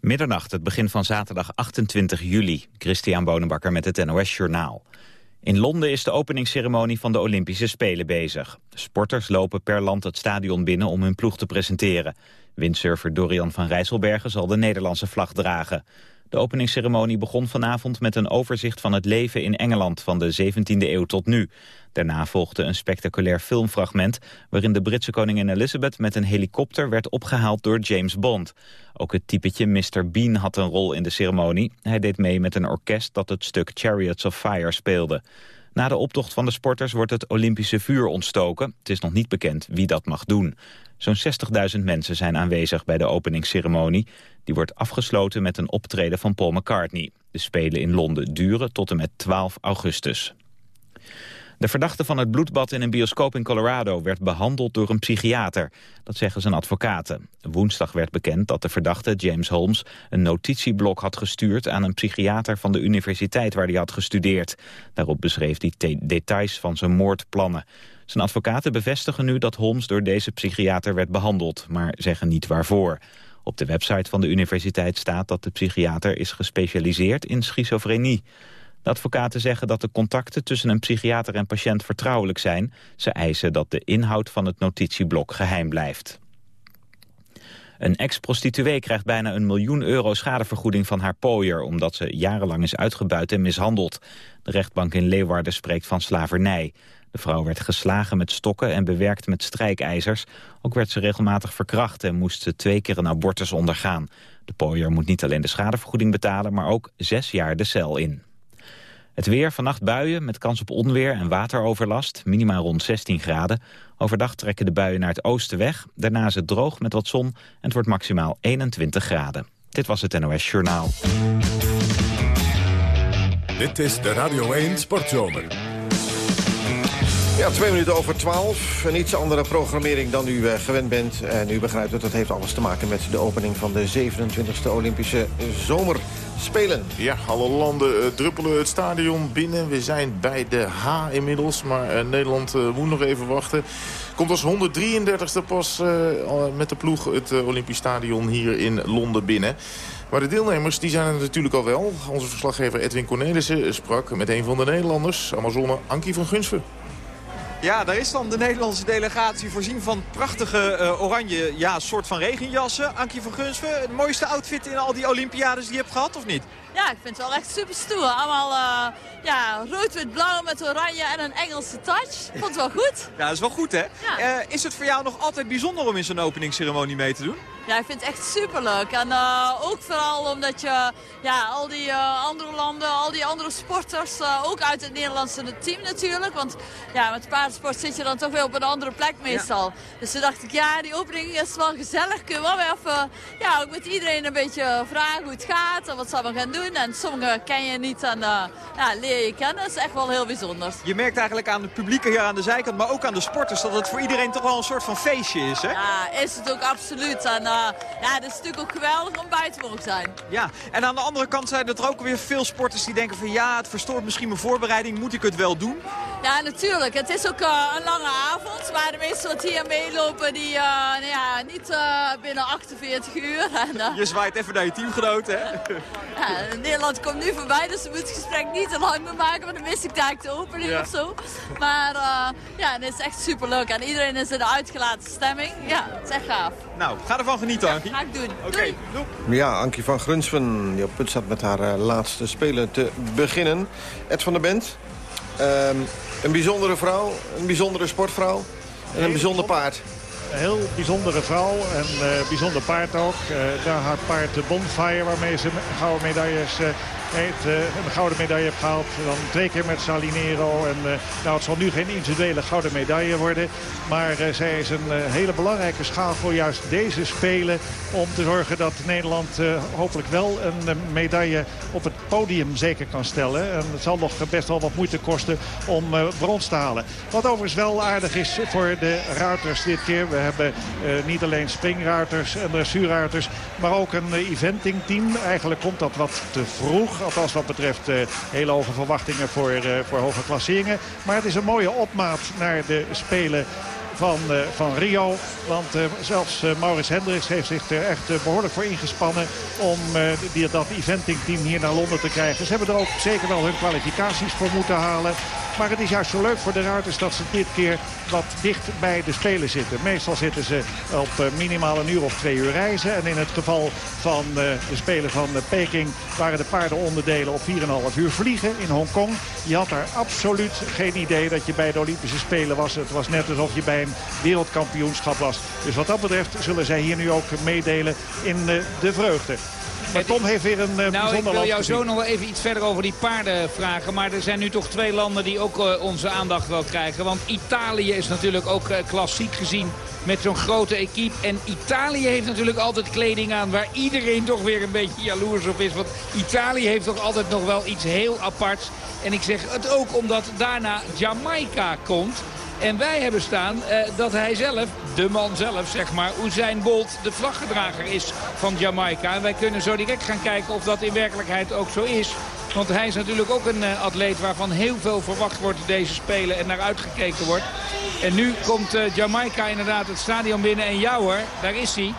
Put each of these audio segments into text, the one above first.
Middernacht, het begin van zaterdag 28 juli. Christian Bonenbakker met het NOS Journaal. In Londen is de openingsceremonie van de Olympische Spelen bezig. Sporters lopen per land het stadion binnen om hun ploeg te presenteren. Windsurfer Dorian van Rijsselbergen zal de Nederlandse vlag dragen. De openingsceremonie begon vanavond met een overzicht van het leven in Engeland van de 17e eeuw tot nu. Daarna volgde een spectaculair filmfragment waarin de Britse koningin Elizabeth met een helikopter werd opgehaald door James Bond. Ook het typetje Mr. Bean had een rol in de ceremonie. Hij deed mee met een orkest dat het stuk Chariots of Fire speelde. Na de optocht van de sporters wordt het Olympische vuur ontstoken. Het is nog niet bekend wie dat mag doen. Zo'n 60.000 mensen zijn aanwezig bij de openingsceremonie. Die wordt afgesloten met een optreden van Paul McCartney. De Spelen in Londen duren tot en met 12 augustus. De verdachte van het bloedbad in een bioscoop in Colorado werd behandeld door een psychiater. Dat zeggen zijn advocaten. Woensdag werd bekend dat de verdachte, James Holmes, een notitieblok had gestuurd aan een psychiater van de universiteit waar hij had gestudeerd. Daarop beschreef hij details van zijn moordplannen. Zijn advocaten bevestigen nu dat Holmes door deze psychiater werd behandeld, maar zeggen niet waarvoor. Op de website van de universiteit staat dat de psychiater is gespecialiseerd in schizofrenie. De advocaten zeggen dat de contacten tussen een psychiater en patiënt vertrouwelijk zijn. Ze eisen dat de inhoud van het notitieblok geheim blijft. Een ex-prostituee krijgt bijna een miljoen euro schadevergoeding van haar pooier... omdat ze jarenlang is uitgebuit en mishandeld. De rechtbank in Leeuwarden spreekt van slavernij. De vrouw werd geslagen met stokken en bewerkt met strijkijzers. Ook werd ze regelmatig verkracht en moest ze twee keer een abortus ondergaan. De pooier moet niet alleen de schadevergoeding betalen... maar ook zes jaar de cel in. Het weer, vannacht buien met kans op onweer en wateroverlast. Minimaal rond 16 graden. Overdag trekken de buien naar het oosten weg. Daarna is het droog met wat zon en het wordt maximaal 21 graden. Dit was het NOS Journaal. Dit is de Radio 1 Sportzomer. Ja, twee minuten over twaalf. Een iets andere programmering dan u eh, gewend bent. En u begrijpt dat dat heeft alles te maken met de opening van de 27e Olympische Zomerspelen. Ja, alle landen uh, druppelen het stadion binnen. We zijn bij de H inmiddels, maar uh, Nederland moet nog even wachten. Komt als 133ste pas met de ploeg het Olympisch Stadion hier in Londen binnen. Maar de deelnemers die zijn er natuurlijk al wel. Onze verslaggever Edwin Cornelissen sprak met een van de Nederlanders, Amazone Ankie van Gunsven. Ja, daar is dan de Nederlandse delegatie voorzien van prachtige uh, oranje ja, soort van regenjassen. Ankie van Gunsven, de mooiste outfit in al die Olympiades die je hebt gehad of niet? Ja, ik vind het wel echt super stoer. Allemaal uh, ja, rood, wit, blauw met oranje en een Engelse touch. Vond het wel goed. Ja, dat is wel goed hè. Ja. Uh, is het voor jou nog altijd bijzonder om in zo'n openingsceremonie mee te doen? Ja, ik vind het echt superleuk. En uh, ook vooral omdat je ja, al die uh, andere landen, al die andere sporters, uh, ook uit het Nederlandse team natuurlijk. Want ja, met paardensport zit je dan toch weer op een andere plek meestal. Ja. Dus toen dacht ik, ja, die opening is wel gezellig. Kunnen we wel weer even, ja, ook met iedereen een beetje vragen hoe het gaat en wat ze we gaan doen. En sommigen ken je niet en ja, leer je kennen. Dat is echt wel heel bijzonder. Je merkt eigenlijk aan het publiek hier aan de zijkant, maar ook aan de sporters, dat het voor iedereen toch wel een soort van feestje is, hè? Ja, is het ook absoluut. En, ja, het is natuurlijk ook geweldig om buiten te mogen zijn. Ja, en aan de andere kant zijn er ook weer veel sporters die denken van ja, het verstoort misschien mijn voorbereiding, moet ik het wel doen? Ja, natuurlijk. Het is ook uh, een lange avond, maar de meesten wat hier meelopen, die uh, nou ja, niet uh, binnen 48 uur. En, je zwaait even naar je teamgenoten, hè? ja, Nederland komt nu voorbij, dus we moeten het gesprek niet te lang meer maken, want dan mis ik daar de opening ja. of zo. Maar ja, het is echt super leuk en iedereen is in de uitgelaten stemming. Ja, het is echt gaaf. Nou, ga ervan genieten, Ankie. Ga ik doen. Oké, okay. Ja, Ankie van Grunsven, die op punt staat met haar uh, laatste spelen te beginnen. Ed van der Bent, um, een bijzondere vrouw, een bijzondere sportvrouw en een bijzonder paard. Een heel bijzondere vrouw en uh, bijzonder paard ook. Uh, daar haar paard de Bonfire, waarmee ze gouden medailles heeft uh, een gouden medaille heeft gehaald. Dan twee keer met Salinero. En uh, nou, het zal nu geen individuele gouden medaille worden. Maar uh, zij is een hele belangrijke schaal voor juist deze Spelen. Om te zorgen dat Nederland hopelijk wel een medaille op het podium zeker kan stellen. En het zal nog best wel wat moeite kosten om brons te halen. Wat overigens wel aardig is voor de ruiters dit keer. We hebben niet alleen springruiters en dressuurruiters. Maar ook een eventingteam. Eigenlijk komt dat wat te vroeg. Althans wat betreft uh, hele hoge verwachtingen voor, uh, voor hoge klasseringen. Maar het is een mooie opmaat naar de Spelen van, van Rio. Want zelfs Maurits Hendricks heeft zich er echt behoorlijk voor ingespannen... om die, dat eventingteam hier naar Londen te krijgen. Ze hebben er ook zeker wel hun kwalificaties voor moeten halen. Maar het is juist zo leuk voor de ruiters dat ze dit keer wat dicht bij de Spelen zitten. Meestal zitten ze op eh, minimaal een uur of twee uur reizen. En in het geval van eh, de Spelen van eh, Peking waren de paardenonderdelen op 4,5 uur vliegen in Hongkong. Je had daar absoluut geen idee dat je bij de Olympische Spelen was. Het was net alsof je bij een wereldkampioenschap was. Dus wat dat betreft zullen zij hier nu ook meedelen in de vreugde. Maar Tom heeft weer een uh, Nou, ik wil jou zo nog wel even iets verder over die paarden vragen. Maar er zijn nu toch twee landen die ook uh, onze aandacht wel krijgen. Want Italië is natuurlijk ook uh, klassiek gezien met zo'n grote equipe. En Italië heeft natuurlijk altijd kleding aan waar iedereen toch weer een beetje jaloers op is. Want Italië heeft toch altijd nog wel iets heel aparts. En ik zeg het ook omdat daarna Jamaica komt. En wij hebben staan uh, dat hij zelf, de man zelf zeg maar, Usain Bolt, de vlaggedrager is van Jamaica. En wij kunnen zo direct gaan kijken of dat in werkelijkheid ook zo is. Want hij is natuurlijk ook een uh, atleet waarvan heel veel verwacht wordt deze Spelen en naar uitgekeken wordt. En nu komt uh, Jamaica inderdaad het stadion binnen en ja hoor, daar is hij.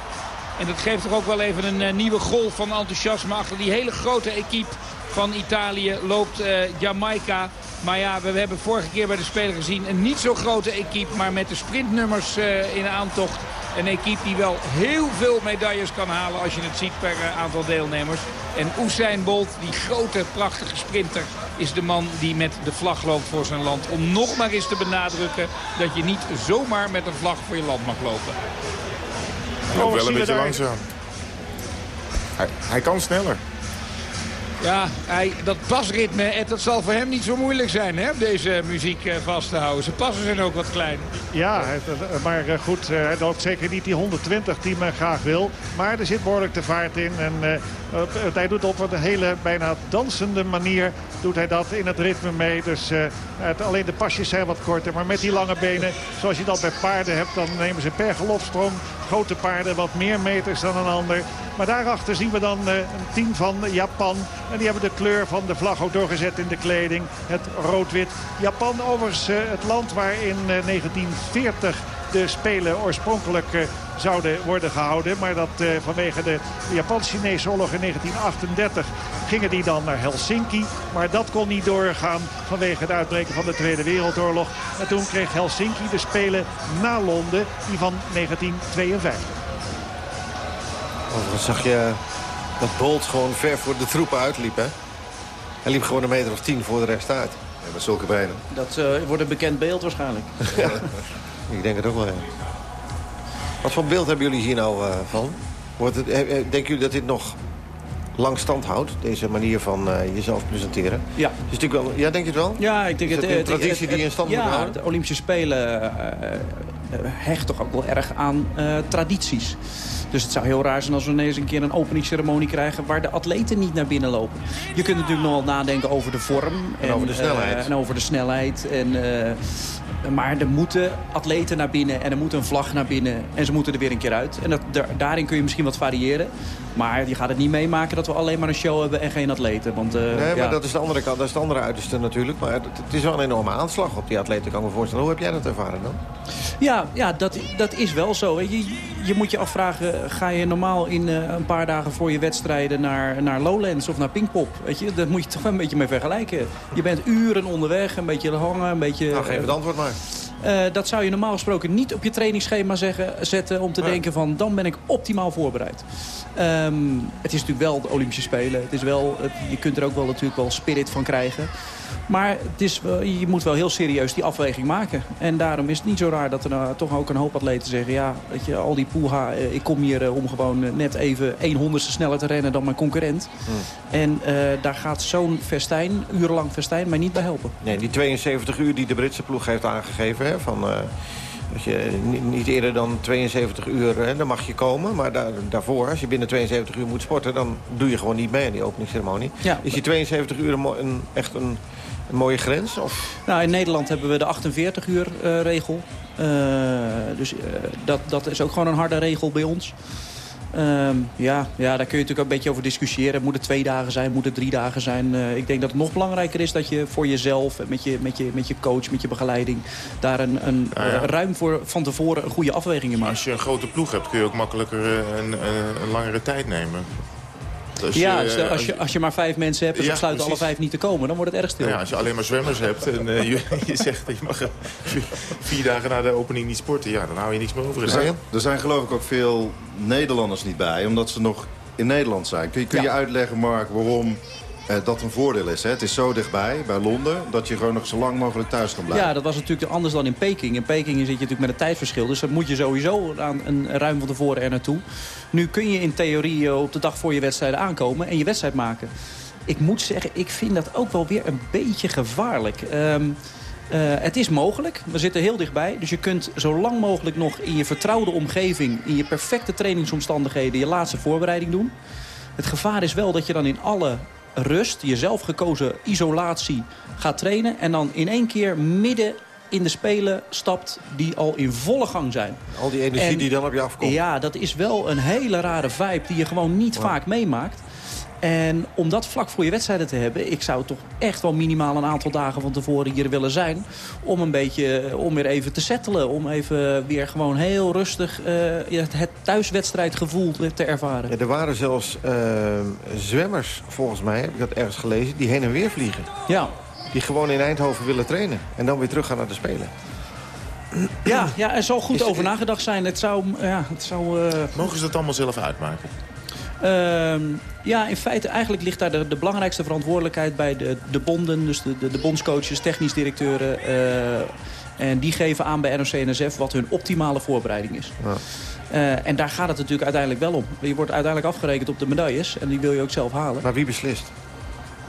En dat geeft toch ook wel even een nieuwe golf van enthousiasme achter die hele grote equipe van Italië loopt Jamaica. Maar ja, we hebben vorige keer bij de Spelen gezien een niet zo grote equipe. Maar met de sprintnummers uh, in aantocht. Een equipe die wel heel veel medailles kan halen als je het ziet per uh, aantal deelnemers. En Usain Bolt, die grote prachtige sprinter, is de man die met de vlag loopt voor zijn land. Om nog maar eens te benadrukken dat je niet zomaar met een vlag voor je land mag lopen. Loopt wel een beetje langzaam. Hij, hij kan sneller. Ja, hij, dat pasritme, dat zal voor hem niet zo moeilijk zijn, hè, deze muziek eh, vast te houden. Zijn passen zijn ook wat klein. Ja, maar eh, goed, hij loopt zeker niet die 120 die men graag wil. Maar er zit behoorlijk de vaart in. En hij doet op een hele bijna dansende manier doet hij dat in het ritme mee. Dus het, alleen de pasjes zijn wat korter. Maar met die lange benen, zoals je dat bij paarden hebt, dan nemen ze per galopsprong grote paarden wat meer meters dan een ander. Maar daarachter zien we dan een team van Japan. En die hebben de kleur van de vlag ook doorgezet in de kleding. Het rood-wit. Japan overigens uh, het land waar in 1940 de Spelen oorspronkelijk zouden worden gehouden. Maar dat uh, vanwege de Japans-Chinese oorlog in 1938 gingen die dan naar Helsinki. Maar dat kon niet doorgaan vanwege het uitbreken van de Tweede Wereldoorlog. En toen kreeg Helsinki de Spelen na Londen, die van 1952. Overigens zag je dat Bolt gewoon ver voor de troepen uitliep, hè? Hij liep gewoon een meter of tien voor de rest uit. Ja, met zulke benen. Dat uh, wordt een bekend beeld waarschijnlijk. ja, ik denk het ook wel, ja. Wat voor beeld hebben jullie hier nou uh, van? Wordt het, denken jullie dat dit nog lang stand houdt, deze manier van uh, jezelf presenteren? Ja. Is natuurlijk wel, ja, denk je het wel? Ja, ik denk Is het... een het, traditie het, die in stand ja, moet houden? de Olympische Spelen hecht toch ook wel erg aan uh, tradities. Dus het zou heel raar zijn als we ineens een keer een openingsceremonie krijgen... waar de atleten niet naar binnen lopen. Je kunt natuurlijk nog wel nadenken over de vorm. En, en over de snelheid. en over de snelheid. En, maar er moeten atleten naar binnen en er moet een vlag naar binnen. En ze moeten er weer een keer uit. En dat, daarin kun je misschien wat variëren. Maar je gaat het niet meemaken dat we alleen maar een show hebben en geen atleten. Want, uh, nee, maar ja. dat is de andere kant, dat is de andere uiterste natuurlijk. Maar het, het, is wel een enorme aanslag op die atleten, kan ik me voorstellen. Hoe heb jij dat ervaren dan? Ja, ja dat, dat is wel zo. Je, je moet je afvragen, ga je normaal in uh, een paar dagen voor je wedstrijden naar, naar Lowlands of naar Pinkpop? Weet je, daar moet je toch wel een beetje mee vergelijken. Je bent uren onderweg, een beetje hangen, een beetje... Nou, geef het antwoord maar. Uh, dat zou je normaal gesproken niet op je trainingsschema zeggen, zetten... om te ja. denken van, dan ben ik optimaal voorbereid. Um, het is natuurlijk wel de Olympische Spelen. Het is wel, je kunt er ook wel natuurlijk wel spirit van krijgen. Maar het is, je moet wel heel serieus die afweging maken. En daarom is het niet zo raar dat er nou toch ook een hoop atleten zeggen... ja, weet je, al die poeha, ik kom hier om gewoon net even 1 honderdste sneller te rennen dan mijn concurrent. Hmm. En uh, daar gaat zo'n festijn, urenlang festijn, mij niet bij helpen. Nee, die 72 uur die de Britse ploeg heeft aangegeven... Hè, van, uh, dat je niet eerder dan 72 uur, hè, dan mag je komen. Maar daar, daarvoor, als je binnen 72 uur moet sporten... dan doe je gewoon niet mee aan die openingsceremonie. Ja. Is die 72 uur een, echt een, een, mooie grens? Of? Nou, in Nederland hebben we de 48 uur uh, regel. Uh, dus uh, dat, dat is ook gewoon een harde regel bij ons. Ehm, ja, ja, daar kun je natuurlijk een beetje over discussiëren. Moet het twee dagen zijn, moet het drie dagen zijn? Uh, ik denk dat het nog belangrijker is dat je voor jezelf... met je, met je, met je coach, met je begeleiding... daar een, een ja. ruim voor van tevoren een goede afweging in maakt. Als je een grote ploeg hebt, kun je ook makkelijker eh, een, een, een langere tijd nemen. Als ja, je, stel, eh, als, je, als je maar vijf mensen hebt en ze Ja, besluiten alle vijf niet te komen... dan wordt het erg stil. Ja, als je alleen maar zwemmers hebt en eh, je, je zegt dat je mag eh, vier, dagen na de opening niet sporten... ja, dan hou je niks meer over. Er zijn, er zijn geloof ik ook veel Nederlanders niet bij, omdat ze nog in Nederland zijn. Kun je, kun je Ja. uitleggen, Mark, waarom eh, dat een voordeel is? Hè? Het is zo dichtbij, bij Londen, dat je gewoon nog zo lang mogelijk thuis kan blijven. Ja, dat was natuurlijk anders dan in Peking. In Peking zit je natuurlijk met een tijdverschil. Dus dan moet je sowieso aan een ruim van tevoren er naartoe. Nu kun je in theorie eh, op de dag voor je wedstrijden aankomen en je wedstrijd maken. Ik moet zeggen, ik vind dat ook wel weer een beetje gevaarlijk. Ehm, eh, het is mogelijk, we zitten heel dichtbij. Dus je kunt zo lang mogelijk nog in je vertrouwde omgeving... in je perfecte trainingsomstandigheden je laatste voorbereiding doen. Het gevaar is wel dat je dan in alle rust, je zelf gekozen isolatie gaat trainen... en dan in één keer midden in de Spelen stapt die al in volle gang zijn. Al die energie En- die dan op je afkomt. Ja, dat is wel een hele rare vibe die je gewoon niet vaak meemaakt. En om dat vlak voor je wedstrijden te hebben... ik zou toch echt wel minimaal een aantal dagen van tevoren hier willen zijn... om een beetje, om weer even te settelen. Om even weer gewoon heel rustig eh, het, het thuiswedstrijdgevoel te ervaren. Ja, er waren zelfs eh, zwemmers, volgens mij, heb ik dat ergens gelezen... die heen en weer vliegen. Ja. Die gewoon in Eindhoven willen trainen. En dan weer terug gaan naar de Spelen. Ja, ja, er zal goed Is- over nagedacht zijn. Het zou... Ja, het zou eh, Mogen ze dat allemaal zelf uitmaken? Ehm, ja, in feite eigenlijk ligt daar de, de belangrijkste verantwoordelijkheid bij de, de bonden. Dus de, de, de bondscoaches, technisch directeuren. eh, en die geven aan bij NOC-NSF wat hun optimale voorbereiding is. Ja. Eh, en daar gaat het natuurlijk uiteindelijk wel om. Je wordt uiteindelijk afgerekend op de medailles. En die wil je ook zelf halen. Maar wie beslist?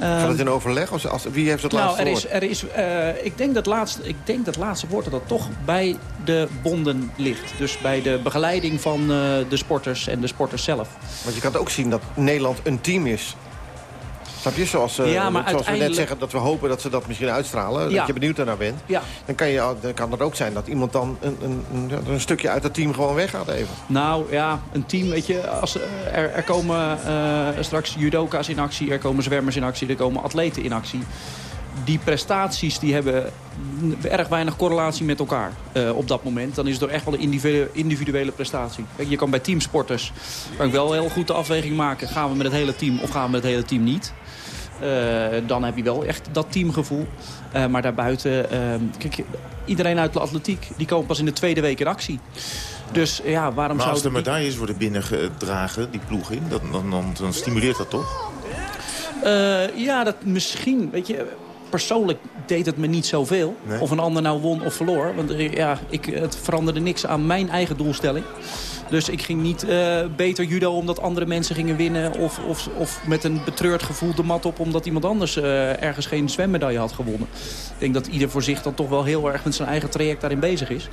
Ehm, Gaat het in overleg? Of als, wie heeft het nou, laatste er woord? is, er is, eh, ik, denk dat laatste, ik denk dat het laatste woord dat dat toch bij de bonden ligt. Dus bij de begeleiding van eh, de sporters en de sporters zelf. Want je kan ook zien dat Nederland een team is. Snap je? Zoals, eh, Ja, maar zoals we net uiteindelijk- zeggen dat we hopen dat ze dat misschien uitstralen. Ja. Dat je benieuwd daarnaar bent. Ja. Dan kan, je, dan kan het ook zijn dat iemand dan een, een, een, een stukje uit het team gewoon weggaat even. Nou ja, een team, weet je, als, eh, er, er komen eh, straks judoka's in actie, er komen zwemmers in actie, er komen atleten in actie. Die prestaties die hebben erg weinig correlatie met elkaar op dat moment. Dan is het toch echt wel een individuele, individuele prestatie. Kijk, je kan bij teamsporters kan ik wel heel goed de afweging maken. Gaan we met het hele team of gaan we met het hele team niet? Eh, dan heb je wel echt dat teamgevoel. Eh, maar daarbuiten, ehm, kijk, iedereen uit de atletiek, die komen pas in de tweede week in actie. Dus ja, waarom Maar zou als de medailles worden binnengedragen, die ploeg in... Dan, dan, dan, dan stimuleert dat toch? Eh, ja, dat misschien, weet je... Persoonlijk deed het me niet zoveel. Nee. Of een ander nou won of verloor. Want ja, ik, het veranderde niks aan mijn eigen doelstelling. Dus ik ging niet eh, beter judo omdat andere mensen gingen winnen... Of, of, of met een betreurd gevoel de mat op omdat iemand anders eh, ergens geen zwemmedaille had gewonnen. Ik denk dat ieder voor zich dan toch wel heel erg met zijn eigen traject daarin bezig is.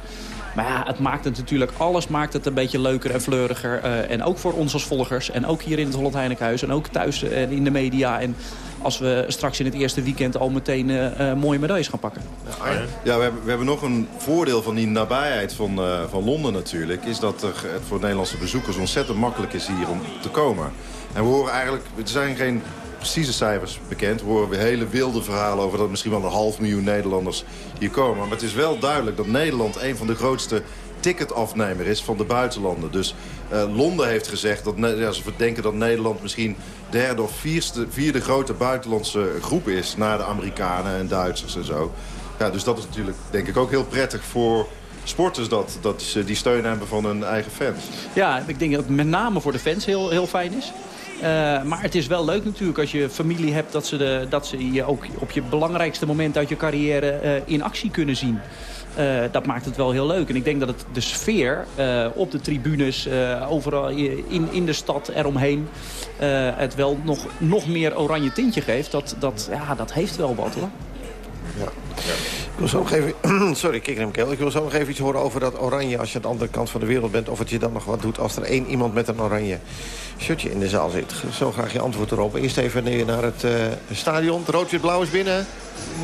Maar ja, het maakt het natuurlijk, alles maakt het een beetje leuker en fleuriger. eh, en ook voor ons als volgers. En ook hier in het Holland Heinekenhuis. En ook thuis en in de media. En als we straks in het eerste weekend al meteen eh, eh, mooie medailles gaan pakken. Ja, we hebben, we hebben nog een voordeel van die nabijheid van, eh, van Londen natuurlijk. Is dat er, het voor Nederlandse bezoekers ontzettend makkelijk is hier om te komen. En we horen eigenlijk, er zijn geen precieze cijfers bekend. We horen weer hele wilde verhalen over dat misschien wel een half miljoen Nederlanders hier komen. Maar het is wel duidelijk dat Nederland een van de grootste ticketafnemer is van de buitenlanden. Dus Londen heeft gezegd dat ze denken dat Nederland misschien derde of vierde grote buitenlandse groep is... na de Amerikanen en Duitsers en zo. Ja, dus dat is natuurlijk denk ik ook heel prettig voor sporters... dat, dat ze die steun hebben van hun eigen fans. Ja, ik denk dat het met name voor de fans heel, heel fijn is. Eh, maar het is wel leuk natuurlijk als je familie hebt... dat ze, de, dat ze je ook op je belangrijkste moment uit je carrière eh, in actie kunnen zien. Eh, dat maakt het wel heel leuk. En ik denk dat het de sfeer eh, op de tribunes, eh, overal in, in de stad eromheen... het wel nog, nog meer oranje tintje geeft. Dat, dat, ja, dat heeft wel wat hoor. Ik wil zo nog even... Sorry, kik in mijn keel. Ik wil zo nog even iets horen over dat oranje... als je aan de andere kant van de wereld bent... of het je dan nog wat doet als er één iemand met een oranje shirtje in de zaal zit. Zo graag je antwoord erop. Eerst even naar het eh, stadion. Het rood-wit-blauw is binnen.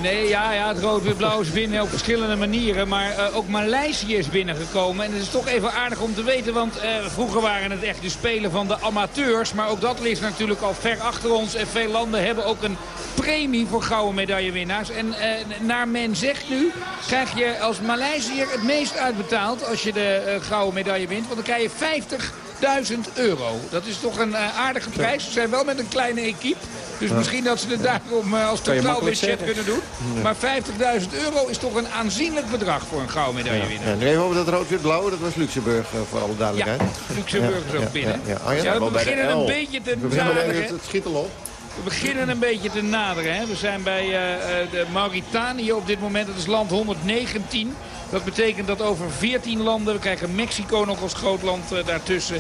Nee, ja, ja het rood-wit-blauw is binnen op verschillende manieren. Maar uh, ook Maleisië is binnengekomen. En het is toch even aardig om te weten. Want uh, vroeger waren het echt de spelen van de amateurs. Maar ook dat ligt natuurlijk al ver achter ons. En veel landen hebben ook een premie voor gouden medaillewinnaars. En uh, naar men zegt nu, krijg je als Maleisiër het meest uitbetaald als je de gouden medaille wint. Want dan krijg je 50 1000 euro. Dat is toch een uh, aardige prijs. Ze zijn wel met een kleine equipe. Dus misschien dat ze het daarom uh, als totaalbudget kunnen doen. Maar 50.000 euro is toch een aanzienlijk bedrag voor een gouden medaille winnen. Ja, nu even over dat rood-wit-blauw. Dat was Luxemburg uh, voor alle duidelijkheid. Ja, Luxemburg is ook binnen. Ja, we beginnen een beetje te naderen. Het schiet al op. We beginnen een beetje te naderen. Hè. We zijn bij de Mauritanië op dit moment. Dat is land 119. Dat betekent dat over 14 landen, we krijgen Mexico nog als groot land uh, daartussen.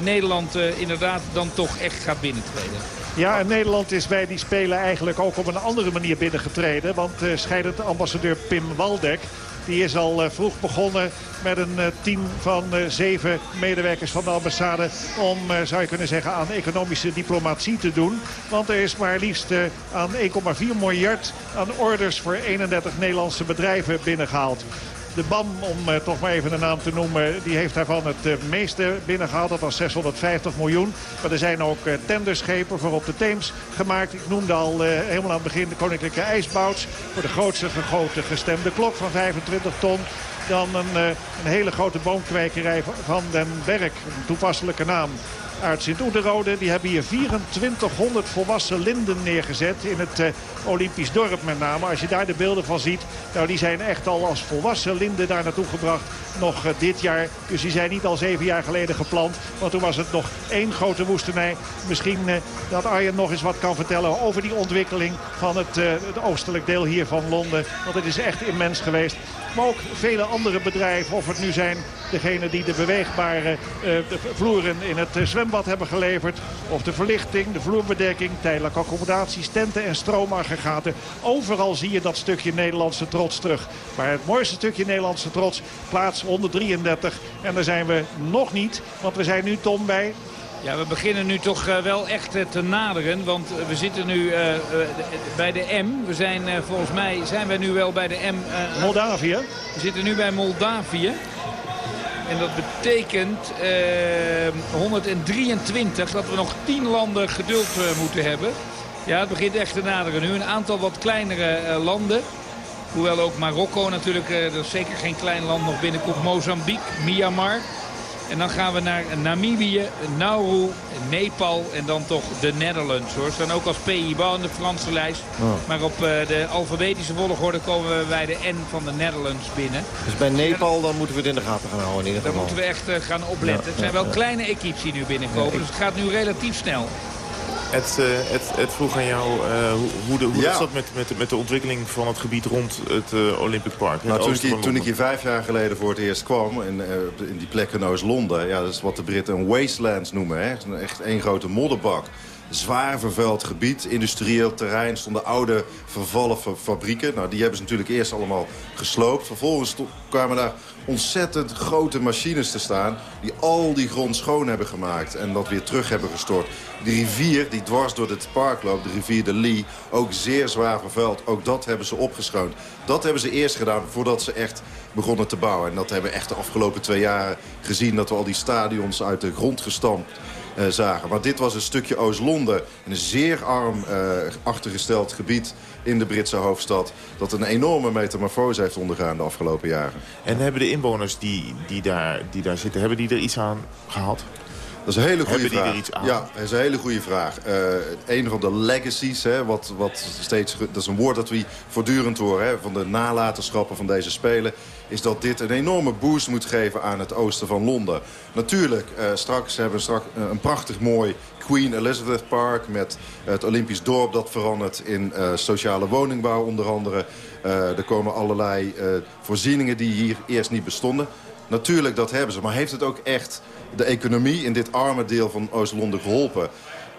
Nederland inderdaad dan toch echt gaat binnentreden. Ja, en Nederland is bij die Spelen eigenlijk ook op een andere manier binnengetreden. Want scheidend ambassadeur Pim Waldek die is al vroeg begonnen met een team van zeven medewerkers van de ambassade... om, zou je kunnen zeggen, aan economische diplomatie te doen. Want er is maar liefst aan 1,4 miljard aan orders voor 31 Nederlandse bedrijven binnengehaald. De BAM, om uh, toch maar even een naam te noemen, die heeft daarvan het uh, meeste binnengehaald. Dat was 650 miljoen. Maar er zijn ook uh, tenderschepen voor op de Theems gemaakt. Ik noemde al helemaal aan het begin de Koninklijke IJsbouts. Voor de grootste gegoten gestemde klok van 25 ton. Dan een, een hele grote boomkwekerij van Den Berg. Een toepasselijke naam uit Sint-Oederode. Die hebben hier 2400 volwassen linden neergezet in het uh, Olympisch dorp met name. Als je daar de beelden van ziet, nou die zijn echt al als volwassen linden daar naartoe gebracht. Nog uh, dit jaar. Dus die zijn niet al zeven jaar geleden geplant. Want toen was het nog één grote woestenij. Misschien uh, dat Arjen nog eens wat kan vertellen over die ontwikkeling van het, het oostelijk deel hier van Londen. Want het is echt immens geweest. Maar ook vele andere bedrijven, of het nu zijn degene die de beweegbare de vloeren in het zwembad hebben geleverd. Of de verlichting, de vloerbedekking, tijdelijke accommodaties, tenten en stroomaggregaten. Overal zie je dat stukje Nederlandse trots terug. Maar het mooiste stukje Nederlandse trots, plaats 133. En daar zijn we nog niet, want we zijn nu Tom bij ja, we beginnen nu toch uh, wel echt uh, te naderen. Want uh, we zitten nu bij de M. We zijn volgens mij zijn we nu wel bij de M. Moldavië. We zitten nu bij Moldavië. En dat betekent 123 dat we nog 10 landen geduld moeten hebben. Ja, het begint echt te naderen nu. Een aantal wat kleinere landen. Hoewel ook Marokko natuurlijk, dat is zeker geen klein land, nog binnenkomt. Mozambique, Myanmar. En dan gaan we naar Namibië, Nauru, Nepal en dan toch de Netherlands. Hoor. Ze staan ook als PIBA in de Franse lijst. Oh. Maar op uh, de alfabetische volgorde komen we bij de N van de Netherlands binnen. Dus bij Nepal dan moeten we het in de gaten gaan houden in ieder geval. Dan moeten we echt uh, gaan opletten. Ja, het zijn wel kleine equipes die nu binnenkomen. Dus het gaat nu relatief snel. Het, uh, het, vroeg aan jou uh, hoe, de, hoe ja. dat zat met, met, met de ontwikkeling van het gebied rond het uh, Olympic Park. Nou, toen, ik, toen ik hier vijf jaar geleden voor het eerst kwam, in, in die plek in Oost-Londen... Ja, dat is wat de Britten een wasteland noemen. Hè? Echt één grote modderbak zwaar vervuild gebied. Industrieel terrein stonden oude vervallen fabrieken. Nou, die hebben ze natuurlijk eerst allemaal gesloopt. Vervolgens kwamen daar ontzettend grote machines te staan... die al die grond schoon hebben gemaakt en dat weer terug hebben gestort. De rivier die dwars door het park loopt, de rivier de Lee... ook zeer zwaar vervuild. Ook dat hebben ze opgeschoond. Dat hebben ze eerst gedaan voordat ze echt begonnen te bouwen. En dat hebben we echt de afgelopen twee jaar gezien... dat we al die stadions uit de grond gestampt uh, zagen. Maar dit was een stukje Oost-Londen. Een zeer arm uh, achtergesteld gebied in de Britse hoofdstad... dat een enorme metamorfose heeft ondergaan de afgelopen jaren. En hebben de inwoners die, die, daar, die daar zitten, hebben die er iets aan gehad? Dat is een hele goede vraag. Ja, dat is een hele goede vraag. Uh, een van de legacies, hè, wat, wat steeds, dat is een woord dat we voortdurend horen... Hè, van de nalatenschappen van deze Spelen... is dat dit een enorme boost moet geven aan het oosten van Londen. Natuurlijk, uh, straks hebben we straks een prachtig mooi Queen Elizabeth Park... met het Olympisch dorp dat verandert in uh, sociale woningbouw onder andere. er komen allerlei voorzieningen die hier eerst niet bestonden. Natuurlijk, dat hebben ze. Maar heeft het ook echt de economie in dit arme deel van Oost-Londen geholpen?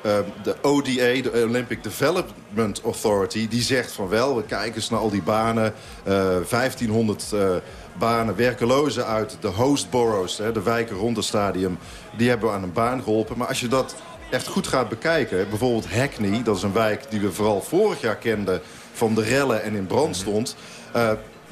Uh, de ODA, de Olympic Development Authority, die zegt van wel... we kijken eens naar al die banen, uh, 1500 uh, banen, werkelozen uit de host boroughs... Hè, de wijken rond het stadium, die hebben aan een baan geholpen. Maar als je dat echt goed gaat bekijken... bijvoorbeeld Hackney, dat is een wijk die we vooral vorig jaar kenden... van de rellen en in brand stond...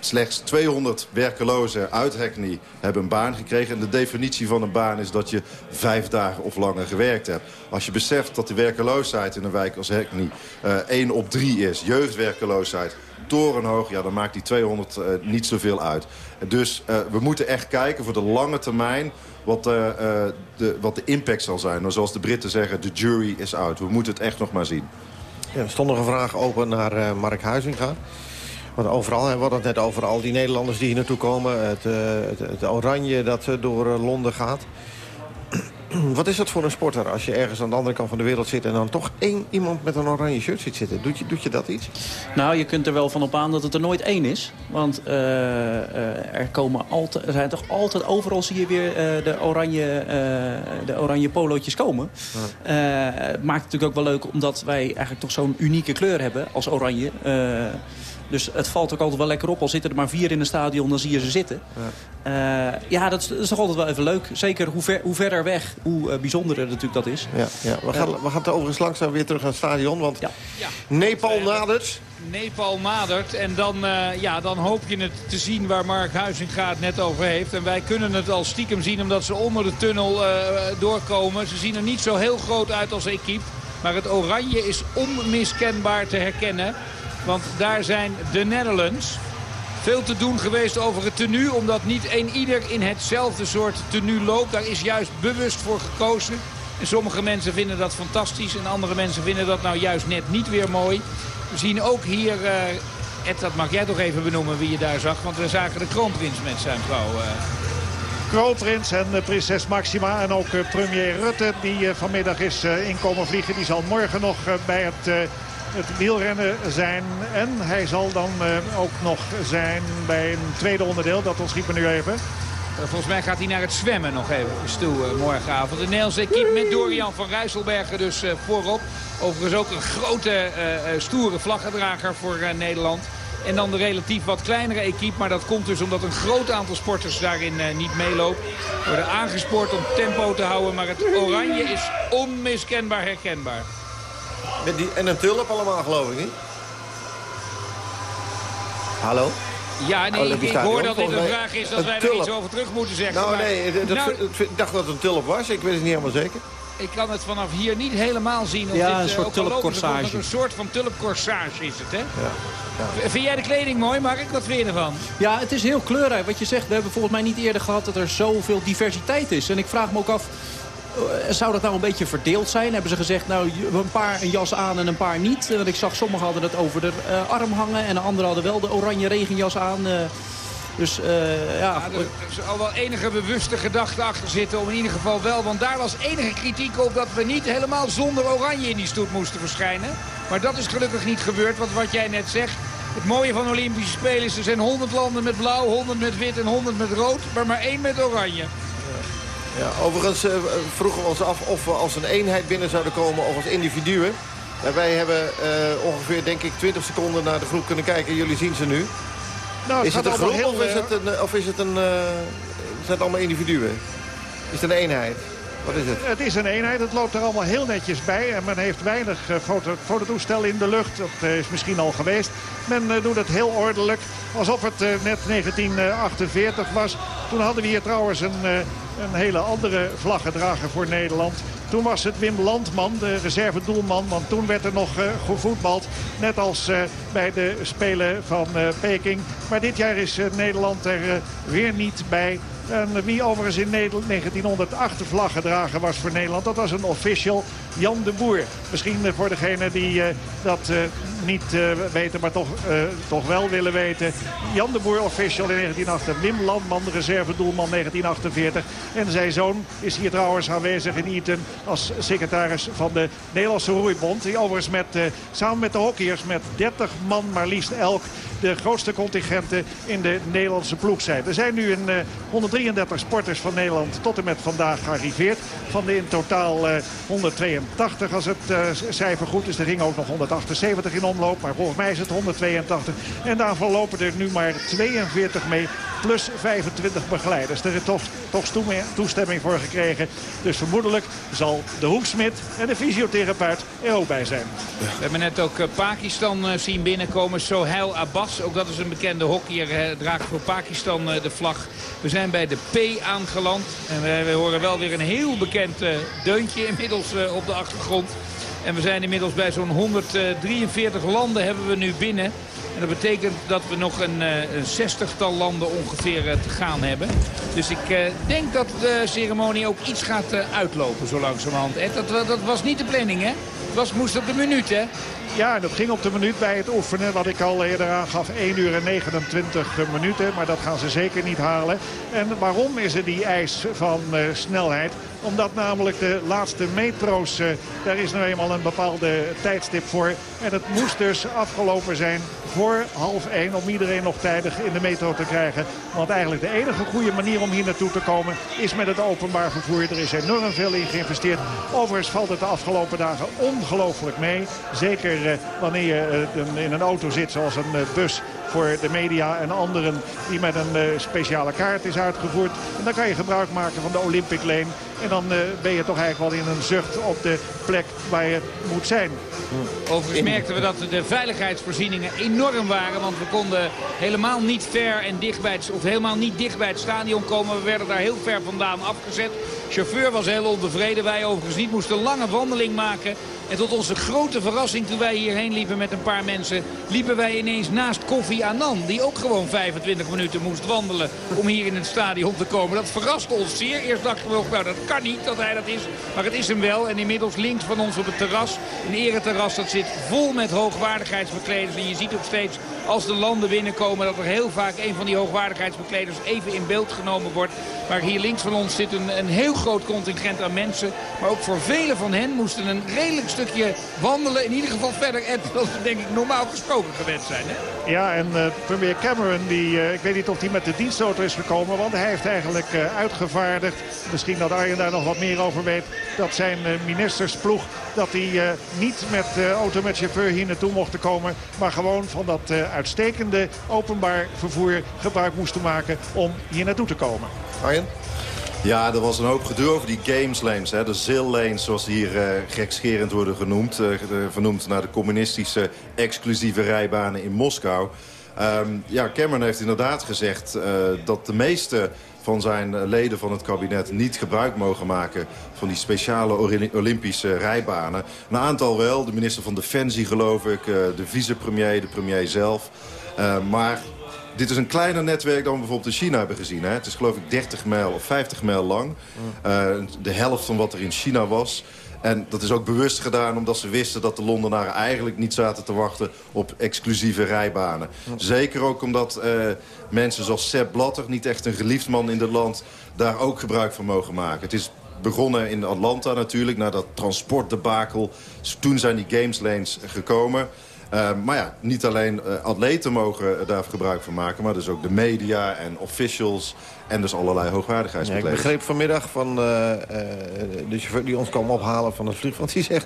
Slechts 200 werkelozen uit Hackney hebben een baan gekregen. En de definitie van een baan is dat je vijf dagen of langer gewerkt hebt. Als je beseft dat de werkeloosheid in een wijk als Hackney uh, 1 op 3 is, jeugdwerkeloosheid, torenhoog, ja, dan maakt die 200 uh, niet zoveel uit. Dus uh, we moeten echt kijken voor de lange termijn wat, de, wat de impact zal zijn. Nou, zoals de Britten zeggen, de jury is out. We moeten het echt nog maar zien. Ja, er stond nog een vraag open naar Mark Huizinga. Want overal, we hadden het net over al die Nederlanders die hier naartoe komen. Het, uh, het, het oranje dat door Londen gaat. Wat is dat voor een sporter als je ergens aan de andere kant van de wereld zit... en dan toch één iemand met een oranje shirt ziet zitten? Doet je, doet je dat iets? Nou, je kunt er wel van op aan dat het er nooit één is. Want uh, uh, er, komen altijd, er zijn toch altijd overal zie je weer uh, de, oranje, de oranje polootjes komen. Ja. maakt het natuurlijk ook wel leuk omdat wij eigenlijk toch zo'n unieke kleur hebben als oranje... Dus het valt ook altijd wel lekker op. Al zitten er maar vier in een stadion, dan zie je ze zitten. Ja, uh, ja dat, is, dat, is, toch altijd wel even leuk. Zeker hoe, ver, hoe verder weg, hoe uh, bijzonderer natuurlijk dat is. Ja, ja. We, gaan, we gaan het overigens langzaam weer terug naar het stadion. Want. Nepal nadert. Nepal nadert. En dan, uh, ja, dan hoop je het te zien waar Mark Huizinga het net over heeft. En wij kunnen het al stiekem zien omdat ze onder de tunnel doorkomen. Ze zien er niet zo heel groot uit als equipe. Maar het oranje is onmiskenbaar te herkennen. Want daar zijn de Netherlands. Veel te doen geweest over het tenue. Omdat niet een ieder in hetzelfde soort tenue loopt. Daar is juist bewust voor gekozen. En sommige mensen vinden dat fantastisch. En andere mensen vinden dat nou juist net niet weer mooi. We zien ook hier... Uh, Ed, dat mag jij toch even benoemen wie je daar zag. Want we zagen de kroonprins met zijn vrouw. Uh... Kroonprins en prinses Maxima en ook premier Rutte die vanmiddag is inkomen vliegen. Die zal morgen nog bij het het wielrennen zijn. En hij zal dan uh, ook nog zijn bij een tweede onderdeel. Dat ons we nu even. Volgens mij gaat hij naar het zwemmen nog even toe uh, morgenavond. De Nederlandse equipe met Dorian van Rijsselbergen dus voorop. Overigens ook een grote stoere vlaggedrager voor Nederland. En dan de relatief wat kleinere equipe. Maar dat komt dus omdat een groot aantal sporters daarin niet meeloopt. Worden aangespoord om tempo te houden. Maar het oranje is onmiskenbaar herkenbaar. Met die, en een tulp allemaal, geloof ik niet? Hallo? Ja, nee, ik, ik hoor dat dit een vraag is dat wij tulp. er iets over terug moeten zeggen. Nou, maar, nee, dat, nou, ik dacht dat het een tulp was. Ik weet het niet helemaal zeker. Ik kan het vanaf hier niet helemaal zien. Of ja, dit, een soort tulpcorsage. Een soort van tulpcorsage is het, hè? Ja. Ja. Vind jij de kleding mooi, Mark? Wat vind je ervan? Ja, het is heel kleurrijk. Wat je zegt, we hebben volgens mij niet eerder gehad dat er zoveel diversiteit is. En ik vraag me ook af, eh, zou dat nou een beetje verdeeld zijn? Hebben ze gezegd, nou, een paar een jas aan en een paar niet? Want ik zag sommigen hadden het over de uh, arm hangen... en de anderen hadden wel de oranje regenjas aan... Uh, dus uh, ja... er, er zal wel enige bewuste gedachte achter zitten om in ieder geval wel... want daar was enige kritiek op dat we niet helemaal zonder oranje in die stoet moesten verschijnen. Maar dat is gelukkig niet gebeurd, want wat jij net zegt... Het mooie van de Olympische Spelen is er zijn 100 landen met blauw, 100 met wit en 100 met rood... maar maar één met oranje. Ja, overigens uh, vroegen we ons af of we als een eenheid binnen zouden komen of als individuen. En wij hebben uh, ongeveer, denk ik, 20 seconden naar de groep kunnen kijken. Jullie zien ze nu. Nou, is het een groep heel, of, is het een, of is het een, uh, zijn het allemaal individuen? Is het een eenheid? Wat is het? Het is een eenheid. Het loopt er allemaal heel netjes bij. En men heeft weinig foto fototoestel in de lucht. Dat is misschien al geweest. Men doet het heel ordelijk. Alsof het net 1948 was. Toen hadden we hier trouwens een een hele andere vlaggedrager voor Nederland. Toen was het Wim Landman, de reservedoelman. Want toen werd er nog uh, gevoetbald. Net als uh, bij de Spelen van uh, Peking. Maar dit jaar is Nederland er weer niet bij. En wie overigens in 1908 de vlag gedragen was voor Nederland, dat was een official, Jan de Boer. Misschien voor degene die dat niet uh, weten, maar toch, toch wel willen weten. Jan de Boer official in 1908. Wim Landman, reservedoelman 1948. En zijn zoon is hier trouwens aanwezig in Eton als secretaris van de Nederlandse Roeibond. Die overigens met, samen met de hockeyers met 30 man maar liefst elk de grootste contingenten in de Nederlandse ploeg zijn. Er zijn nu een 133 sporters van Nederland tot en met vandaag gearriveerd. Van de in totaal 182 als het cijfer goed is. Er ging ook nog 178 in omloop, maar volgens mij is het 182. En daarvan lopen er nu maar 42 mee plus 25 begeleiders. Er is toch, toch toestemming voor gekregen. Dus vermoedelijk zal de hoeksmid en de fysiotherapeut er ook bij zijn. We hebben net ook eh, Pakistan eh, zien binnenkomen. Sohail Abbas, ook dat is een bekende hockeyer, draagt voor Pakistan de vlag. We zijn bij de P aangeland. En we, horen wel weer een heel bekend deuntje inmiddels op de achtergrond. En we zijn inmiddels bij zo'n 143 landen hebben we nu binnen. En dat betekent dat we nog een, eh, een zestigtal landen ongeveer eh, te gaan hebben. Dus ik eh, denk dat de ceremonie ook iets gaat uitlopen zo langzamerhand. Dat, dat was niet de planning, hè? Was, moest op de minuut, hè? Ja, en dat ging op de minuut bij het oefenen. Wat ik al eerder aangaf, 1 uur en 29 minuten. Maar dat gaan ze zeker niet halen. En waarom is er die eis van snelheid? Omdat namelijk de laatste metro's, uh, daar is nu eenmaal een bepaalde tijdstip voor. En het moest dus afgelopen zijn voor half 1 om iedereen nog tijdig in de metro te krijgen. Want eigenlijk de enige goede manier om hier naartoe te komen is met het openbaar vervoer. Er is enorm veel in geïnvesteerd. Overigens valt het de afgelopen dagen ongelooflijk mee. Zeker eh, wanneer je eh, in een auto zit zoals een bus voor de media en anderen die met een speciale kaart is uitgevoerd. En dan kan je gebruik maken van de Olympic Lane. En dan uh, ben je toch eigenlijk wel in een zucht op de plek waar je moet zijn. Overigens merkten we dat de veiligheidsvoorzieningen enorm waren. Want we konden helemaal niet ver en dicht bij het, of helemaal niet dicht bij het stadion komen. We werden daar heel ver vandaan afgezet. De chauffeur was heel ontevreden. Wij overigens niet moesten een lange wandeling maken. En tot onze grote verrassing toen wij hierheen liepen met een paar mensen... liepen wij ineens naast Kofi Annan. Die ook gewoon 25 minuten moest wandelen om hier in het stadion te komen. Dat verraste ons zeer. Eerst dachten we nog, nou dat kan niet dat hij dat is. Maar het is hem wel. En inmiddels links van ons op het terras. Een ereterras dat zit vol met hoogwaardigheidsbekleders. En je ziet ook steeds als de landen binnenkomen dat er heel vaak een van die hoogwaardigheidsbekleders even in beeld genomen wordt. Maar hier links van ons zit een, een heel groot contingent aan mensen. Maar ook voor velen van hen moesten een redelijk stukje wandelen. In ieder geval verder en we denk ik normaal gesproken gewend zijn. Hè? Ja, en uh, premier Cameron, die, uh, ik weet niet of hij met de dienstauto is gekomen. Want hij heeft eigenlijk uh, uitgevaardigd, misschien dat Arjen daar nog wat meer over weet. Dat zijn ministersploeg, dat hij niet met auto met chauffeur hier naartoe mocht komen. Maar gewoon van dat uitstekende openbaar vervoer gebruik moesten maken om hier naartoe te komen. Arjen? Ja, er was een hoop gedoe over die games lanes. Hè. De ZIL lanes, zoals hier uh, gekscherend worden genoemd. Uh, vernoemd naar de communistische exclusieve rijbanen in Moskou. Um, ja, Cameron heeft inderdaad gezegd dat de meeste van zijn leden van het kabinet niet gebruik mogen maken van die speciale Olympische rijbanen. Een aantal wel, de minister van Defensie geloof ik, de vicepremier, de premier zelf. Maar dit is een kleiner netwerk dan we bijvoorbeeld in China hebben gezien. Hè? Het is geloof ik 30 mijl of 50 mijl lang. Uh, de helft van wat er in China was. En dat is ook bewust gedaan omdat ze wisten dat de Londenaren eigenlijk niet zaten te wachten op exclusieve rijbanen. Zeker ook omdat uh, mensen zoals Sepp Blatter, niet echt een geliefd man in het land, daar ook gebruik van mogen maken. Het is begonnen in Atlanta natuurlijk, na dat transportdebakel. Toen zijn die games lanes gekomen. Uh, maar ja, niet alleen uh, atleten mogen daar gebruik van maken... maar dus ook de media en officials en dus allerlei hoogwaardigheidsbekleders. ik begreep vanmiddag van uh, de chauffeur die ons kwam ophalen van het vliegveld... die zegt,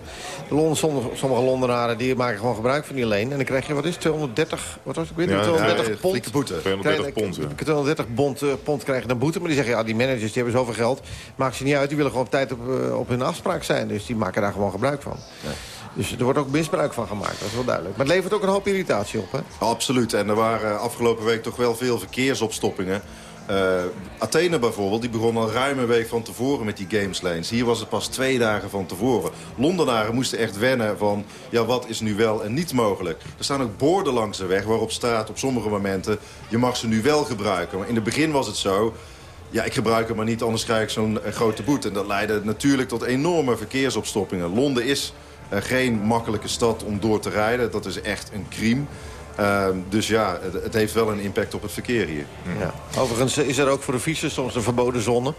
Londen, sommige Londenaren die maken gewoon gebruik van die leen... en dan krijg je, wat is 230, wat was ik weet niet, 230 ja, pond. boete. 230 pond, ja. 230 pond, pond krijgen dan boete. Maar die zeggen, ja, die managers die hebben zoveel geld. Maakt ze niet uit, die willen gewoon op tijd op, op hun afspraak zijn. Dus die maken daar gewoon gebruik van. Ja. Dus er wordt ook misbruik van gemaakt, dat is wel duidelijk. Maar het levert ook een hoop irritatie op, hè? Absoluut. En er waren afgelopen week toch wel veel verkeersopstoppingen. Uh, Athene bijvoorbeeld, die begon al ruim een week van tevoren met die games lanes. Hier was het pas twee dagen van tevoren. Londenaren moesten echt wennen van, ja, wat is nu wel en niet mogelijk. Er staan ook borden langs de weg waarop staat op sommige momenten... je mag ze nu wel gebruiken. Maar in het begin was het zo... Ja, ik gebruik hem maar niet, anders krijg ik zo'n eh, grote boete. En dat leidde natuurlijk tot enorme verkeersopstoppingen. Londen is geen makkelijke stad om door te rijden. Dat is echt een crime. Uh, dus ja, het, het, heeft wel een impact op het verkeer hier. Ja. Overigens is er ook voor de fietsers soms een verboden zone.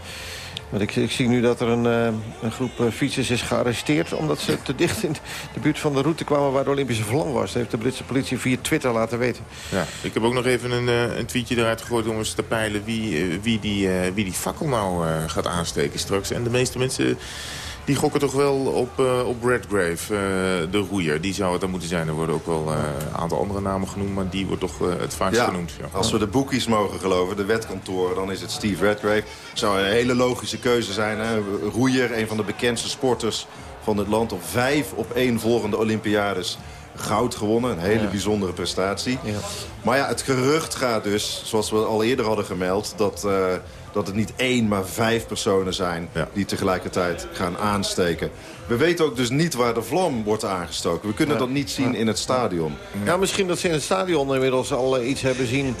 Want ik, ik zie nu dat er een, uh, een groep uh, fietsers is gearresteerd... omdat ze te dicht in de buurt van de route kwamen waar de Olympische vlam was. Dat heeft de Britse politie via Twitter laten weten. Ja, ik heb ook nog even een, uh, een tweetje eruit gegooid om eens te peilen... wie, wie, die, wie die fakkel nou gaat aansteken straks. En de meeste mensen Die gokken toch wel op, uh, op Redgrave, uh, de roeier. Die zou het dan moeten zijn. Er worden ook wel een aantal andere namen genoemd, maar die wordt toch het vaakst genoemd. Ja. Als we de boekies mogen geloven, de wetkantoren, dan is het Steve Redgrave. Zou een hele logische keuze zijn. Hè? Roeier, een van de bekendste sporters van het land. Op vijf op één volgende Olympiades goud gewonnen. Een hele bijzondere prestatie. Ja. Maar ja, het gerucht gaat dus, zoals we al eerder hadden gemeld... dat, uh, dat het niet één, maar vijf personen zijn die tegelijkertijd gaan aansteken. We weten ook dus niet waar de vlam wordt aangestoken. We kunnen dat niet zien in het stadion. Ja, misschien dat ze in het stadion inmiddels al eh, iets hebben zien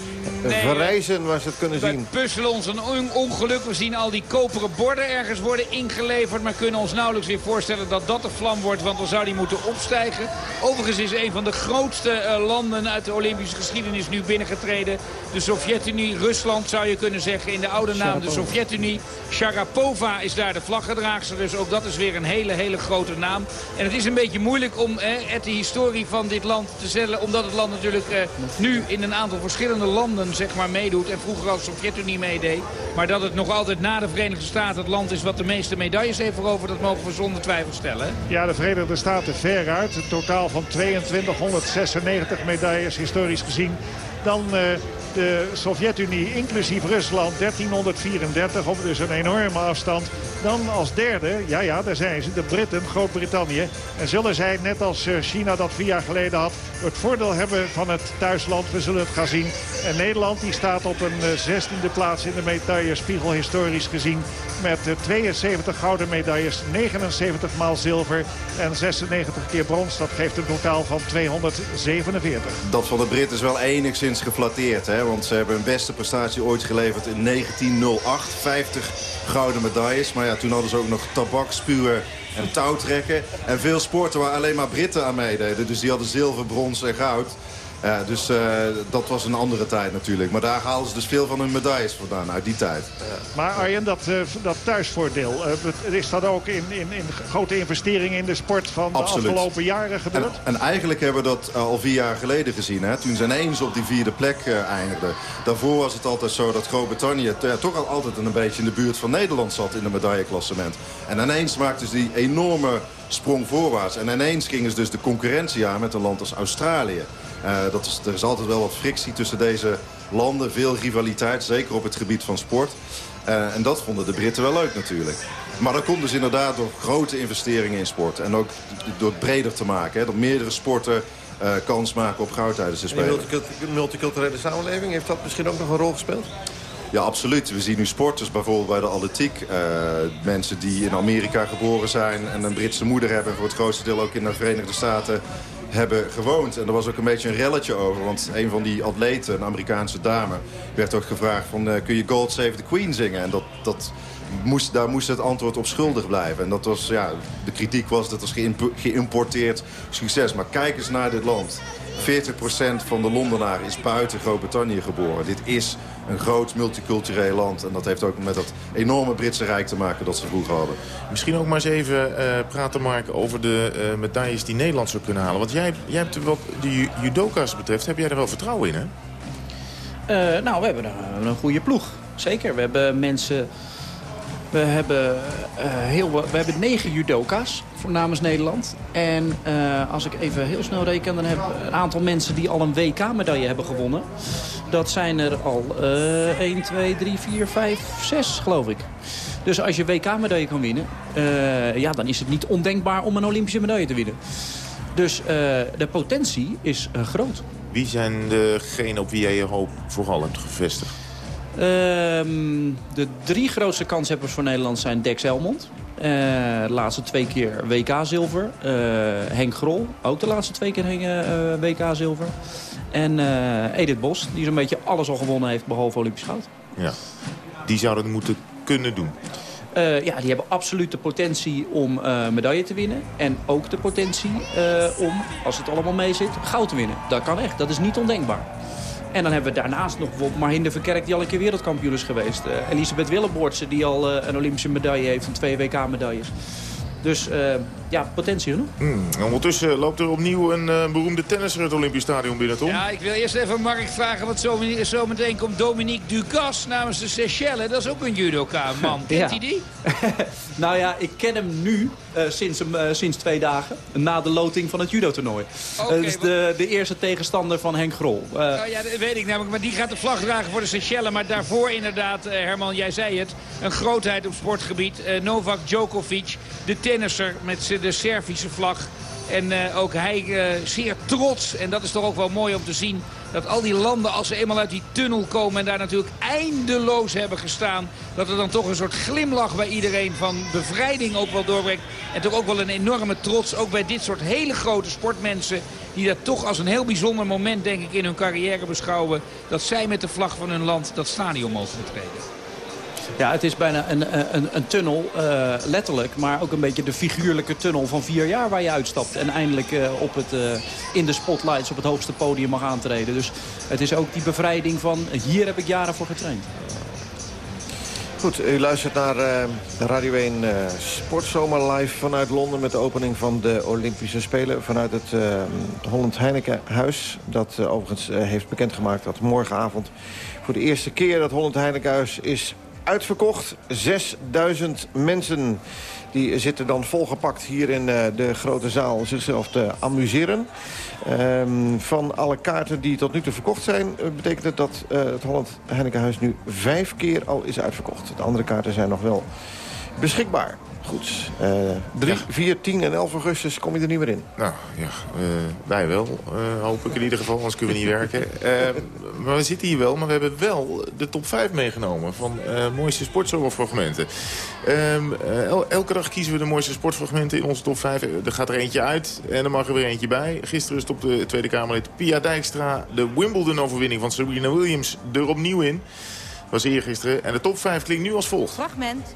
verrijzen waar ze het kunnen zien. We puzzelen ons een ongeluk. We zien al die koperen borden ergens worden ingeleverd. Maar kunnen ons nauwelijks weer voorstellen dat dat de vlam wordt. Want dan zou die moeten opstijgen. Overigens is een van de grootste eh, landen uit de Olympische geschiedenis nu binnengetreden. De Sovjet-Unie, Rusland zou je kunnen zeggen in de oude naam de Sovjet-Unie. Sharapova is daar de vlaggedraagster. Dus ook dat is weer een hele, hele grote naam. En het is een beetje moeilijk om eh, de historie van dit land te stellen. Omdat het land natuurlijk eh, nu in een aantal verschillende landen zeg maar, meedoet. En vroeger als Sovjet-Unie meedeed. Maar dat het nog altijd na de Verenigde Staten het land is wat de meeste medailles heeft veroverd. Dat mogen we zonder twijfel stellen. Ja, de Verenigde Staten ver uit. Een totaal van 2296 medailles historisch gezien. Dan... Uh, de Sovjet-Unie, inclusief Rusland, 1334 op dus een enorme afstand. Dan als derde, ja ja, daar zijn ze, de Britten, Groot-Brittannië. En zullen zij, net als eh, China dat vier jaar geleden had, het voordeel hebben van het thuisland. We zullen het gaan zien. En Nederland die staat op een eh, zestiende plaats in de medaillespiegel historisch gezien. Met 72 eh, gouden medailles, 79 maal zilver en 96 keer brons. Dat geeft een totaal van 247. Dat van de Britten is wel enigszins geflatteerd. Hè? Want ze hebben hun beste prestatie ooit geleverd in 1908. 50 gouden medailles. Maar ja, toen hadden ze ook nog tabak, spuwen en touwtrekken. En veel sporten waar alleen maar Britten aan meededen. Dus die hadden zilver, brons en goud. Ja, dus uh, dat was een andere tijd natuurlijk. Maar daar halen ze dus veel van hun medailles vandaan uit die tijd. Maar Arjen, dat, uh, dat thuisvoordeel, uh, is dat ook in, in, in grote investeringen in de sport van Absoluut. de afgelopen jaren gebeurd? En, en, eigenlijk hebben we dat al vier jaar geleden gezien. Hè? Toen ze ineens op die vierde plek eindigden. Daarvoor was het altijd zo dat Groot-Brittannië toch al altijd een beetje in de buurt van Nederland zat in de medailleklassement. En ineens maakten ze die enorme sprong voorwaarts. En ineens gingen ze dus de concurrentie aan met een land als Australië. Uh, dat is, er is altijd wel wat frictie tussen deze landen. Veel rivaliteit, zeker op het gebied van sport. Uh, en dat vonden de Britten wel leuk natuurlijk. Maar dat komt dus inderdaad door grote investeringen in sport. En ook door het breder te maken. Hè, dat meerdere sporten uh, kans maken op goud tijdens de Spelen. De multiculturele samenleving, heeft dat misschien ook nog een rol gespeeld? Ja, absoluut. We zien nu sporters bijvoorbeeld bij de atletiek. Uh, mensen die in Amerika geboren zijn en een Britse moeder hebben... en voor het grootste deel ook in de Verenigde Staten hebben gewoond. En er was ook een beetje een relletje over. Want een van die atleten, een Amerikaanse dame... werd ook gevraagd van uh, kun je God Save the Queen zingen? En dat, dat moest, daar moest het antwoord op schuldig blijven. En dat was, ja, de kritiek was dat was geïmporteerd succes. Maar kijk eens naar dit land. 40% van de Londenaren is buiten Groot-Brittannië geboren. Dit is een groot multicultureel land. En dat heeft ook met dat enorme Britse Rijk te maken dat ze vroeger hadden. Misschien ook maar eens even uh, praten, Mark, over de uh, medailles die Nederland zou kunnen halen. Want jij, jij hebt wat de judoka's betreft, heb jij er wel vertrouwen in, hè? Uh, nou, we hebben een, een goede ploeg. Zeker. We hebben mensen we hebben, uh, heel, we hebben negen judoka's voor namens Nederland. En uh, als ik even heel snel reken, dan heb ik een aantal mensen die al een WK-medaille hebben gewonnen. Dat zijn er al uh, 1, 2, 3, 4, 5, 6 geloof ik. Dus als je WK-medaille kan winnen, uh, ja, dan is het niet ondenkbaar om een Olympische medaille te winnen. Dus de potentie is groot. Wie zijn degenen op wie jij je hoop vooral hebt gevestigd? Um, de drie grootste kanshebbers voor Nederland zijn Dex Elmond. Uh, de laatste twee keer WK-zilver. Uh, Henk Grol, ook de laatste twee keer eh, WK-zilver. En Edith Bos, die zo'n beetje alles al gewonnen heeft, behalve Olympisch goud. Ja, die zouden moeten kunnen doen. ja, die hebben absoluut de potentie om medaille te winnen. En ook de potentie om, als het allemaal mee zit, goud te winnen. Dat kan echt, dat is niet ondenkbaar. En dan hebben we daarnaast nog bijvoorbeeld Marhinde Verkerk... die al een keer wereldkampioen is geweest. Uh, Elisabeth Willeboortse die al uh, een Olympische medaille heeft en twee WK-medailles. Dus uh, ja, potentie genoeg. Hmm. Ondertussen loopt er opnieuw een uh, beroemde tennisser het Olympisch Stadion binnen, Tom. Ja, ik wil eerst even Mark vragen, want zo, zo meteen komt Dominique Dugas namens de Seychelles. Dat is ook een judoka, man. Kent hij die? nou ja, ik ken hem nu uh, sinds, uh, sinds twee dagen. Na de loting van het judo-toernooi. Okay, dat is de, de eerste tegenstander van Henk Grol. nou ja, dat weet ik namelijk. Maar die gaat de vlag dragen voor de Seychelles. Maar daarvoor inderdaad, Herman, jij zei het. Een grootheid op sportgebied. Novak Djokovic, de tennisser met de Servische vlag. En uh, ook hij uh, zeer trots. En dat is toch ook wel mooi om te zien. Dat al die landen, als ze eenmaal uit die tunnel komen... en daar natuurlijk eindeloos hebben gestaan... dat er dan toch een soort glimlach bij iedereen van bevrijding ook wel doorbrengt. En toch ook wel een enorme trots. Ook bij dit soort hele grote sportmensen... die dat toch als een heel bijzonder moment, denk ik, in hun carrière beschouwen... dat zij met de vlag van hun land dat stadion mogen betreden. Ja, het is bijna een, een, een tunnel, uh, letterlijk. Maar ook een beetje de figuurlijke tunnel van vier jaar waar je uitstapt. En eindelijk uh, op het, uh, in de spotlights op het hoogste podium mag aantreden. Dus het is ook die bevrijding van hier heb ik jaren voor getraind. Goed, u luistert naar uh, Radio 1 uh, Sportzomer live vanuit Londen... met de opening van de Olympische Spelen vanuit het uh, Holland Heineken Huis. Dat overigens heeft bekendgemaakt dat morgenavond voor de eerste keer... dat Holland Heineken Huis is uitverkocht. 6000 mensen die zitten dan volgepakt hier in uh, de grote zaal zichzelf te amuseren. Um, van alle kaarten die tot nu toe verkocht zijn... Uh, betekent het dat uh, het Holland Heinekenhuis nu vijf keer al is uitverkocht. De andere kaarten zijn nog wel beschikbaar. Goed. Uh, 3, ja. 4, 10 en 11 augustus kom je er niet meer in. Nou, ja. Uh, wij wel. Uh, hoop ik in ieder geval, anders kunnen we niet werken. maar we zitten hier wel, maar we hebben wel de top 5 meegenomen... van mooiste sportzomerfragmenten. Um, el elke dag kiezen we de mooiste sportfragmenten in onze top 5. Er gaat er eentje uit en er mag er weer eentje bij. Gisteren stopte de Tweede Kamerlid Pia Dijkstra... de Wimbledon-overwinning van Serena Williams er opnieuw in was eergisteren. En de top 5 klinkt nu als volgt. Fragment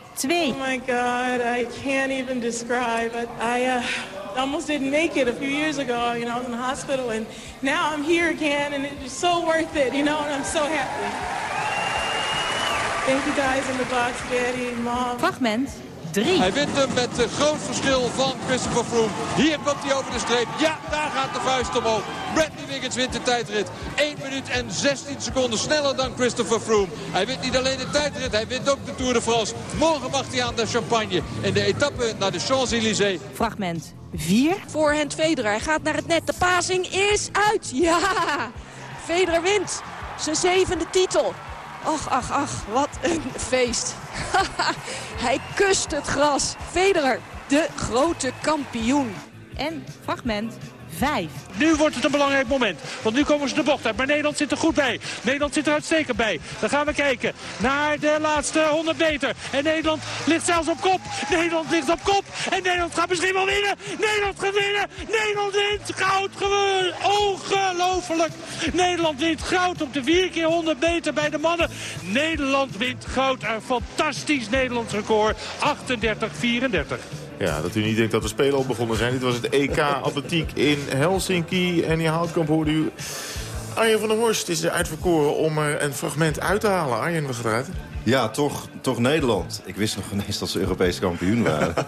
2. Oh my god, I can't even describe it. I... Uh... almost didn't make it a few years ago. You know, I was in the hospital, and now I'm here again, and it's so worth it, you know, and I'm so happy. Thank you guys in the box, Daddy, Mom. Fragment 3. Hij wint hem met een groot verschil van Christopher Froome. Hier komt hij over de streep. Ja, daar gaat de vuist omhoog. Bradley Wiggins wint de tijdrit. 1 minuut en 16 seconden sneller dan Christopher Froome. Hij wint niet alleen de tijdrit, hij wint ook de Tour de France. Morgen mag hij aan de champagne. In de etappe naar de Champs-Élysées. Fragment 4. Voorhand Federer. Hij gaat naar het net. De passing is uit. Ja! Federer wint. Zijn zevende titel. Ach, ach, ach, wat een feest. Hij kust het gras. Federer, de grote kampioen. En fragment 5. Nu wordt het een belangrijk moment. Want nu komen ze de bocht uit. Maar Nederland zit er goed bij. Nederland zit er uitstekend bij. Dan gaan we kijken naar de laatste 100 meter. En Nederland ligt zelfs op kop. Nederland ligt op kop. En Nederland gaat misschien wel winnen. Nederland gaat winnen. Nederland wint goud. Ongelooflijk. Nederland wint goud op de 4 keer 100 meter bij de mannen. Nederland wint goud. Een fantastisch Nederlands record. 38-34. Ja, dat u niet denkt dat we spelen al begonnen zijn. Dit was het EK Atletiek in Helsinki. En die Houtkamp hoorde u... Arjen van der Horst is er uitverkoren om er een fragment uit te halen. Arjen, wat gaat eruit? Ja, toch, toch Nederland. Ik wist nog ineens dat ze Europese kampioen waren.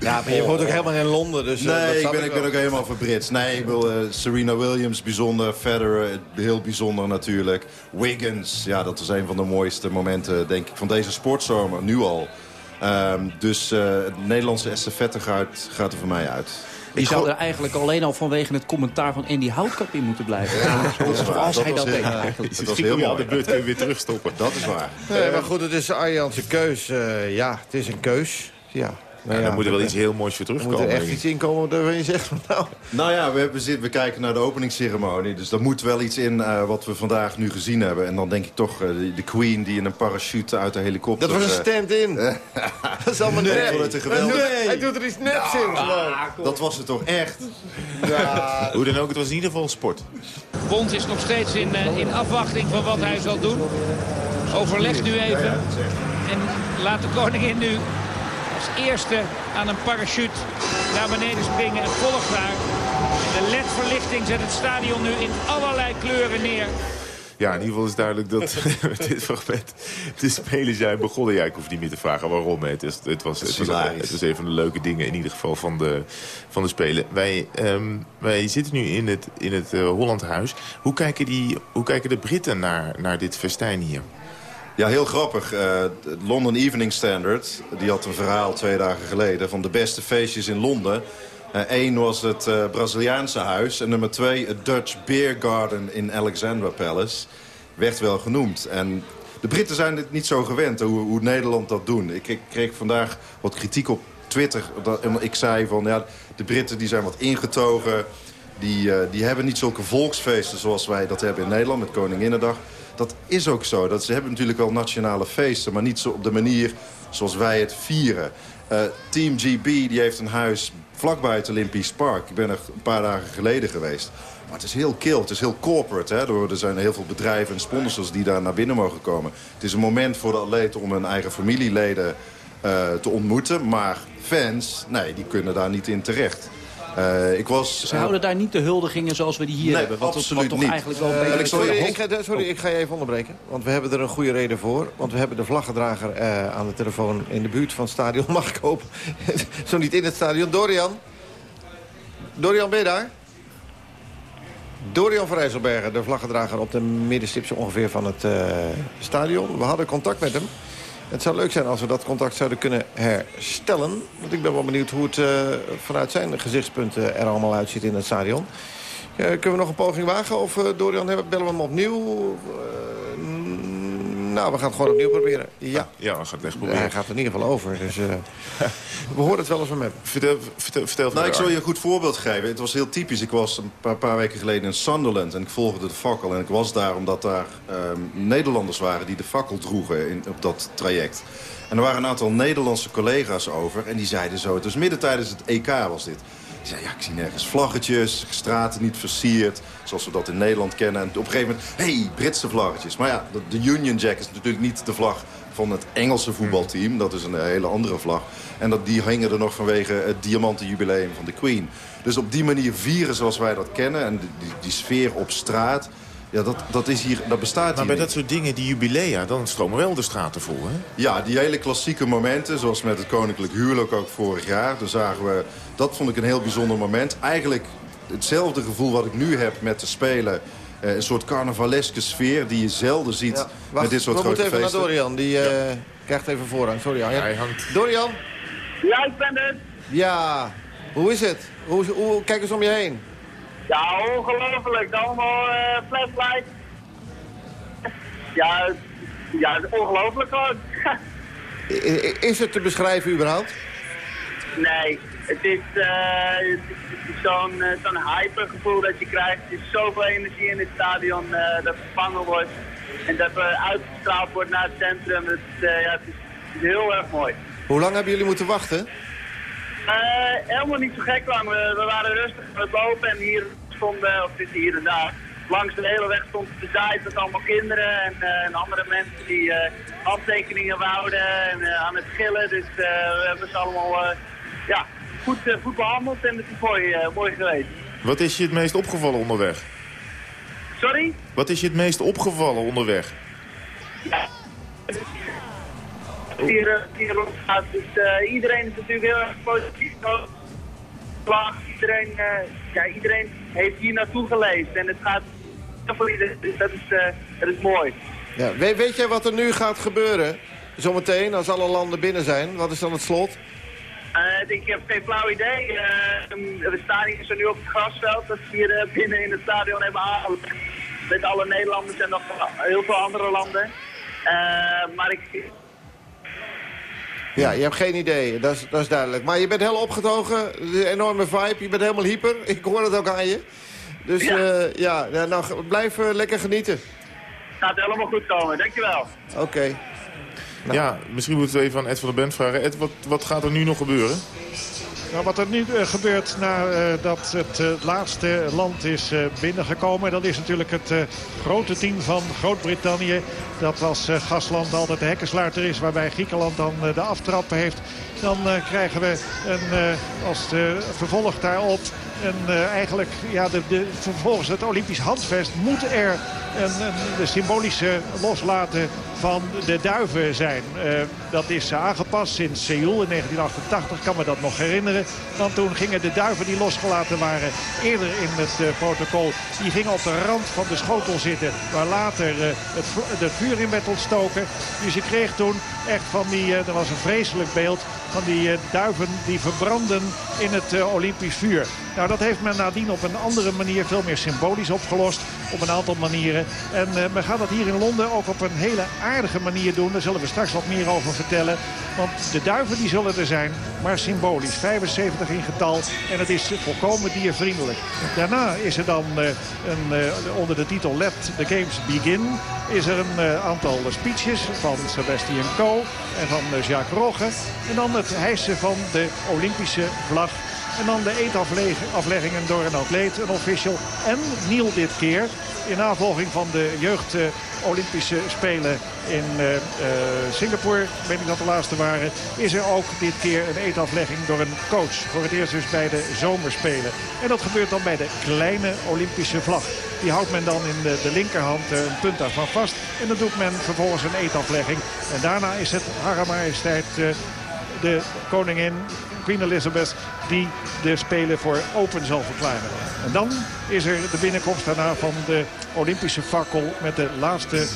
ja, maar je woont ook helemaal in Londen. Dus, nee, uh, ik, ben, ik ben ook helemaal verbrits. Nee, ik wil uh, Serena Williams, bijzonder. Federer, heel bijzonder natuurlijk. Wiggins, ja, dat was een van de mooiste momenten, denk ik, van deze sportzomer. Nu al. Um, dus uh, het Nederlandse estafette gaat, gaat er voor mij uit. Die zou er eigenlijk alleen al vanwege het commentaar van Andy Houtkamp in moeten blijven. Ja, dat is waar. Als dat hij dat deed eigenlijk. Dat was heel mooi. de beurt kun je weer terugstoppen. Dat is waar. Nee, maar goed, het is Arjan's keus. Uh, ja, het is een keus. Ja. Nou Ja, ja, dan moet er wel iets heel moois voor Er moet terugkomen. er echt iets in komen waarvan je zegt... van, Nou, Nou ja, we, hebben, zit- we kijken naar de openingsceremonie. Dus daar moet wel iets in eh, wat we vandaag nu gezien hebben. En dan denk ik toch eh, de, Queen die in een parachute uit de helikopter... dat was een eh, stand-in. dat is allemaal Nee, nep. vond het een Hij doet- geweldig- Hij doet er iets neps in. dat was het toch echt? Hoe dan ook, het was in ieder geval sport. Bond is nog steeds in, eh, in afwachting van wat hij zal doen. Overleg nu even. En laat de koningin nu als eerste aan een parachute naar beneden springen en volgt daar. De ledverlichting zet het stadion nu in allerlei kleuren neer. Ja, in ieder geval is duidelijk dat met dit fragment de spelen zijn begonnen. Ja, ik hoef niet meer te vragen waarom. hè. Het, is, het, was, het, was, het was een van de leuke dingen in ieder geval van de, van de spelen. Wij, ehm, wij zitten nu in het, in het eh, Hollandhuis. Hoe kijken, die, hoe kijken de Britten naar, naar dit festijn hier? Ja, heel grappig. Eh, de London Evening Standard die had een verhaal twee dagen geleden... van de beste feestjes in Londen. Eén was het eh, Braziliaanse huis. En nummer twee het Dutch Beer Garden in Alexandra Palace. Werd wel genoemd. En de Britten zijn het niet zo gewend hoe, hoe Nederland dat doen. Ik, ik kreeg vandaag wat kritiek op Twitter. Ik zei van ja, de Britten die zijn wat ingetogen. Die, eh, die hebben niet zulke volksfeesten zoals wij dat hebben in Nederland met Koninginnedag. Dat is ook zo. Dat, ze hebben natuurlijk wel nationale feesten, maar niet zo op de manier zoals wij het vieren. Eh, Team GB die heeft een huis vlakbij het Olympisch Park. Ik ben er een paar dagen geleden geweest. Maar het is heel kil, het is heel corporate. Hè? Er zijn heel veel bedrijven en sponsors die daar naar binnen mogen komen. Het is een moment voor de atleten om hun eigen familieleden eh, te ontmoeten. Maar fans, nee, die kunnen daar niet in terecht. Eh, ik was... Ze houden daar niet de huldigingen zoals we die hier Nee, hebben. Wat, absoluut wat toch niet. eigenlijk wel een Eh, beetje... sorry, ik ga, sorry, ik ga je even onderbreken. Want we hebben er een goede reden voor. Want we hebben de vlaggedrager eh, aan de telefoon in de buurt van het stadion. Mag ik hopen? Zo niet in het stadion. Dorian? Dorian, ben je daar? Dorian van Rijsselbergen, de vlaggedrager op de middenstip ongeveer van het eh, stadion. We hadden contact met hem. Het zou leuk zijn als we dat contact zouden kunnen herstellen. Want ik ben wel benieuwd hoe het eh, vanuit zijn gezichtspunt eh, er allemaal uitziet in het stadion. Eh, kunnen we nog een poging wagen? Of eh, Dorian, bellen we hem opnieuw? Nou, we gaan het gewoon opnieuw proberen. Ja, Ja, we gaan het echt hij proberen. gaat er in ieder geval over. Dus eh, we horen het wel eens van hem. Vertel, vertel, vertel Nou, ik zal je een goed voorbeeld geven. Het was heel typisch. Ik was een paar, paar weken geleden in Sunderland en ik volgde de fakkel. En ik was daar omdat daar ehm, Nederlanders waren die de fakkel droegen in, op dat traject. En er waren een aantal Nederlandse collega's over. En die zeiden zo, dus midden tijdens het EK was dit. Die zei, ja, ik zie nergens vlaggetjes, straten niet versierd, zoals we dat in Nederland kennen. En op een gegeven moment, hé, hey, Britse vlaggetjes. Maar ja, de, Union Jack is natuurlijk niet de vlag van het Engelse voetbalteam. Dat is een hele andere vlag. En dat, die hingen er nog vanwege het diamantenjubileum van de Queen. Dus op die manier vieren zoals wij dat kennen. En die, die sfeer op straat, ja, dat, dat, is hier, dat bestaat Maar hier bij niet. dat soort dingen, die jubilea, dan stromen wel de straten vol, hè? Ja, die hele klassieke momenten, zoals met het koninklijk huwelijk ook vorig jaar. Toen zagen we, dat vond ik een heel bijzonder moment. Eigenlijk hetzelfde gevoel wat ik nu heb met de Spelen. Eh, een soort carnavaleske sfeer die je zelden ziet Ja, wacht, met dit soort we grote moeten even feesten. naar Dorian. Die eh, krijgt even voorrang. Sorry, Arjen. Hij hangt... Dorian? Ja, ik ben het. Ja, hoe is het? Hoe, hoe, kijk eens om je heen. Ja, ongelooflijk. Allemaal eh flashlights. Ja, ja, ongelooflijk gewoon. Is het te beschrijven überhaupt? nee, het is, is zo'n zo'n hypergevoel dat je krijgt. Er is zoveel energie in het stadion eh, dat gevangen wordt. En dat er uitgestraald wordt naar het centrum. Het, ja, het is heel erg mooi. Hoe lang hebben jullie moeten wachten? Eh, helemaal niet zo gek lang. We, we waren rustig aan het lopen en hier stonden, of is hier en daar, langs de hele weg stond bezaaid met allemaal kinderen en, eh, en andere mensen die eh, handtekeningen wouden en aan het gillen. Dus we hebben ze allemaal ja, goed, goed behandeld en het is mooi, mooi geweest. Wat is je het meest opgevallen onderweg? Sorry? Wat is je het meest opgevallen onderweg? Hier, eh, hier rondgaat. Dus eh, iedereen is natuurlijk heel erg positief. Vlag, Iedereen, eh, ja, iedereen heeft hier naartoe geleefd en het gaat voor iedereen. Dus dat is, eh, dat is mooi. Ja, weet, weet jij wat er nu gaat gebeuren? Zometeen, als alle landen binnen zijn. Wat is dan het slot? Eh, ik heb geen flauw idee. Eh, we staan hier zo nu op het grasveld dat ze hier eh, binnen in het stadion hebben aangelegd. Met alle Nederlanders en nog heel veel andere landen. Eh, maar ik... Ja, je hebt geen idee. Dat is, dat is duidelijk. Maar je bent heel opgetogen. De enorme vibe. Je bent helemaal hyper. Ik hoor het ook aan je. Dus Ja. ja, ja nou, blijf eh, lekker genieten. Gaat helemaal goed komen, dankjewel. Oké. Ja, misschien moeten we even aan Ed van der Bent vragen. Ed, wat, wat gaat er nu nog gebeuren? Nou, wat er nu eh, gebeurt nadat het eh, laatste land is eh, binnengekomen... dat is natuurlijk het eh, grote team van Groot-Brittannië. Dat als eh, gastland altijd de hekkensluiter is... waarbij Griekenland dan eh, de aftrap heeft. Dan eh, krijgen we een, eh, als de vervolg daarop... En eh, eigenlijk, ja, de, de, vervolgens het Olympisch handvest moet er een, een, de symbolische loslaten van de duiven zijn. Eh, dat is aangepast sinds Seoul in 1988, kan me dat nog herinneren. Want toen gingen de duiven die losgelaten waren eerder in het eh, protocol... die gingen op de rand van de schotel zitten waar later eh, het, vuur in werd ontstoken. Dus je kreeg toen echt van die, er was een vreselijk beeld van die duiven die verbranden in het Olympisch vuur. Nou, dat heeft men nadien op een andere manier veel meer symbolisch opgelost. Op een aantal manieren. En men gaat dat hier in Londen ook op een hele aardige manier doen. Daar zullen we straks wat meer over vertellen. Want de duiven die zullen er zijn, maar symbolisch. 75 in getal en het is volkomen diervriendelijk. Daarna is er dan eh, een, eh, onder de titel Let the Games Begin... is er een eh, aantal speeches van Sebastian Coe en van Jacques Rogge. En dan het hijsen van de Olympische vlag en dan de eetafleggingen door een atleet, een official. En Niel dit keer, in navolging van de jeugd eh, Olympische Spelen in eh, eh, Singapore, weet ik dat de laatste waren, is er ook dit keer een eetaflegging door een coach. Voor het eerst dus bij de zomerspelen. En dat gebeurt dan bij de kleine Olympische vlag. Die houdt men dan in de, de linkerhand een punt daarvan vast. En dan doet men vervolgens een eetaflegging. En daarna is het Hare Majesteit de koningin, Queen Elizabeth, die de Spelen voor open zal verklaren. En dan is er de binnenkomst daarna van de Olympische fakkel met de laatste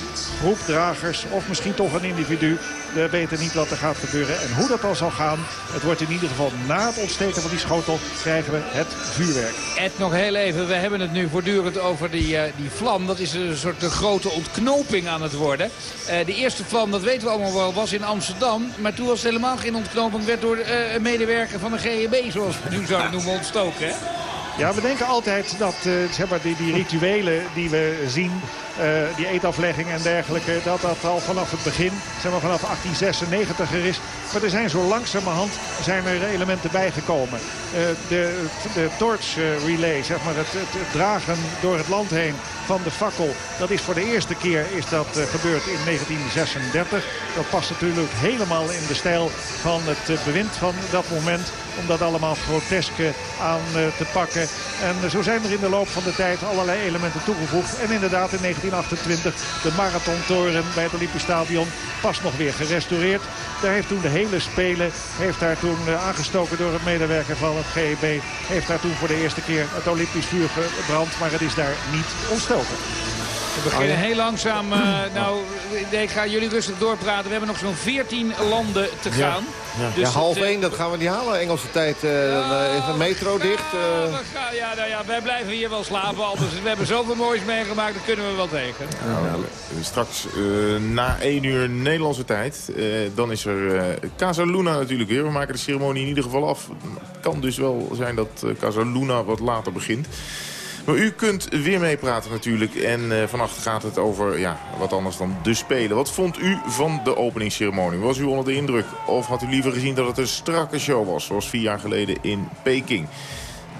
groep dragers. Of misschien toch een individu. We weten niet wat er gaat gebeuren en hoe dat al zal gaan. Het wordt in ieder geval na het ontsteken van die schotel krijgen we het vuurwerk. Ed, nog heel even. We hebben het nu voortdurend over die, eh, die vlam. Dat is een soort de grote ontknoping aan het worden. Eh, de eerste vlam, dat weten we allemaal wel, was in Amsterdam. Maar toen was het helemaal geen ontknoping. Werd door eh, een medewerker van de GEB, zoals we nu zouden noemen, ontstoken. Hè? Ja, we denken altijd dat eh, zeg maar, die, die rituelen die we zien, eh, die eetaflegging en dergelijke, dat dat al vanaf het begin, zeg maar vanaf 1896 er is. Maar er zijn zo langzamerhand zijn er elementen bijgekomen. Eh, de, de torch eh, relay, zeg maar, het, dragen door het land heen van de fakkel. Dat is voor de eerste keer is dat eh, gebeurd in 1936. Dat past natuurlijk helemaal in de stijl van het bewind van dat moment. Om dat allemaal grotesk eh, aan te pakken. En zo zijn er in de loop van de tijd allerlei elementen toegevoegd. En inderdaad in 1928 de marathontoren bij het Olympisch Stadion pas nog weer gerestaureerd. Daar heeft toen de hele Spelen heeft daar toen eh, aangestoken door een medewerker van het GEB. Heeft daar toen voor de eerste keer het Olympisch vuur gebrand. Maar het is daar niet ontstoken. We beginnen heel langzaam. eh, nou, ik ga jullie rustig doorpraten. We hebben nog zo'n 14 landen te gaan. Dus ja, half het, eh, één, dat gaan we niet halen. Engelse tijd eh, dan eh, is de metro dicht. eh. we gaan- ja, nou ja, wij blijven hier wel slapen. Anders, we hebben zoveel moois meegemaakt, dat kunnen we wel tegen. Nou, straks eh, na 1 uur Nederlandse tijd. eh, dan is er eh Casa Luna natuurlijk weer. We maken de ceremonie in ieder geval af. Het kan dus wel zijn dat eh, Casa Luna wat later begint. U kunt weer meepraten natuurlijk. En eh, vannacht gaat het over ja, wat anders dan de Spelen. Wat vond u van de openingsceremonie? Was u onder de indruk? Of had u liever gezien dat het een strakke show was? Zoals vier jaar geleden in Peking.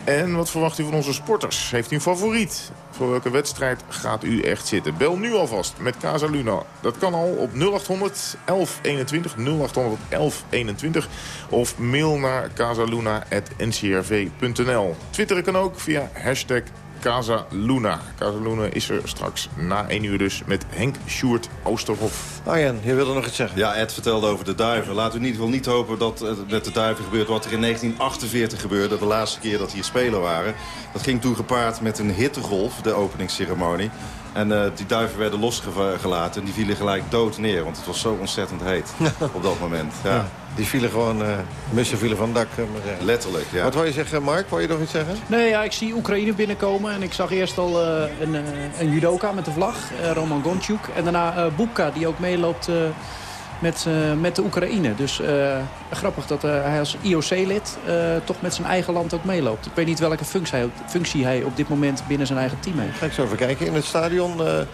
En wat verwacht u van onze sporters? Heeft u een favoriet? Voor welke wedstrijd gaat u echt zitten? Bel nu alvast met Casa Luna. Dat kan al op 0800 1121 0800 1121 of mail naar casaluna.ncrv.nl. Twitteren kan ook via hashtag Casa Luna. Casa Luna is er straks na 1 uur dus met Henk Sjoerd Oosterhof. Arjen, je wilde nog iets zeggen. Ja, Ed vertelde over de duiven. Laten we in ieder geval niet hopen dat het met de duiven gebeurt wat er in 1948 gebeurde. De laatste keer dat hier spelen waren. Dat ging toen gepaard met een hittegolf, de openingsceremonie. En eh, die duiven werden losgelaten en die vielen gelijk dood neer. Want het was zo ontzettend heet op dat moment. Ja. Ja, die vielen gewoon, eh mussen vielen van het dak. eh, maar. Letterlijk, ja. Wat wil je zeggen, Mark? Wil je nog iets zeggen? Nee, ja, ik zie Oekraïne binnenkomen. En ik zag eerst al eh, een, eh, een judoka met de vlag, eh, Roman Gonchuk. En daarna eh Bubka, die ook meeloopt eh, met, eh, met de Oekraïne. Dus eh, grappig dat eh, hij als IOC-lid toch met zijn eigen land ook meeloopt. Ik weet niet welke functie hij, functie hij op dit moment binnen zijn eigen team heeft. Ga ik zo even kijken. In het stadion, de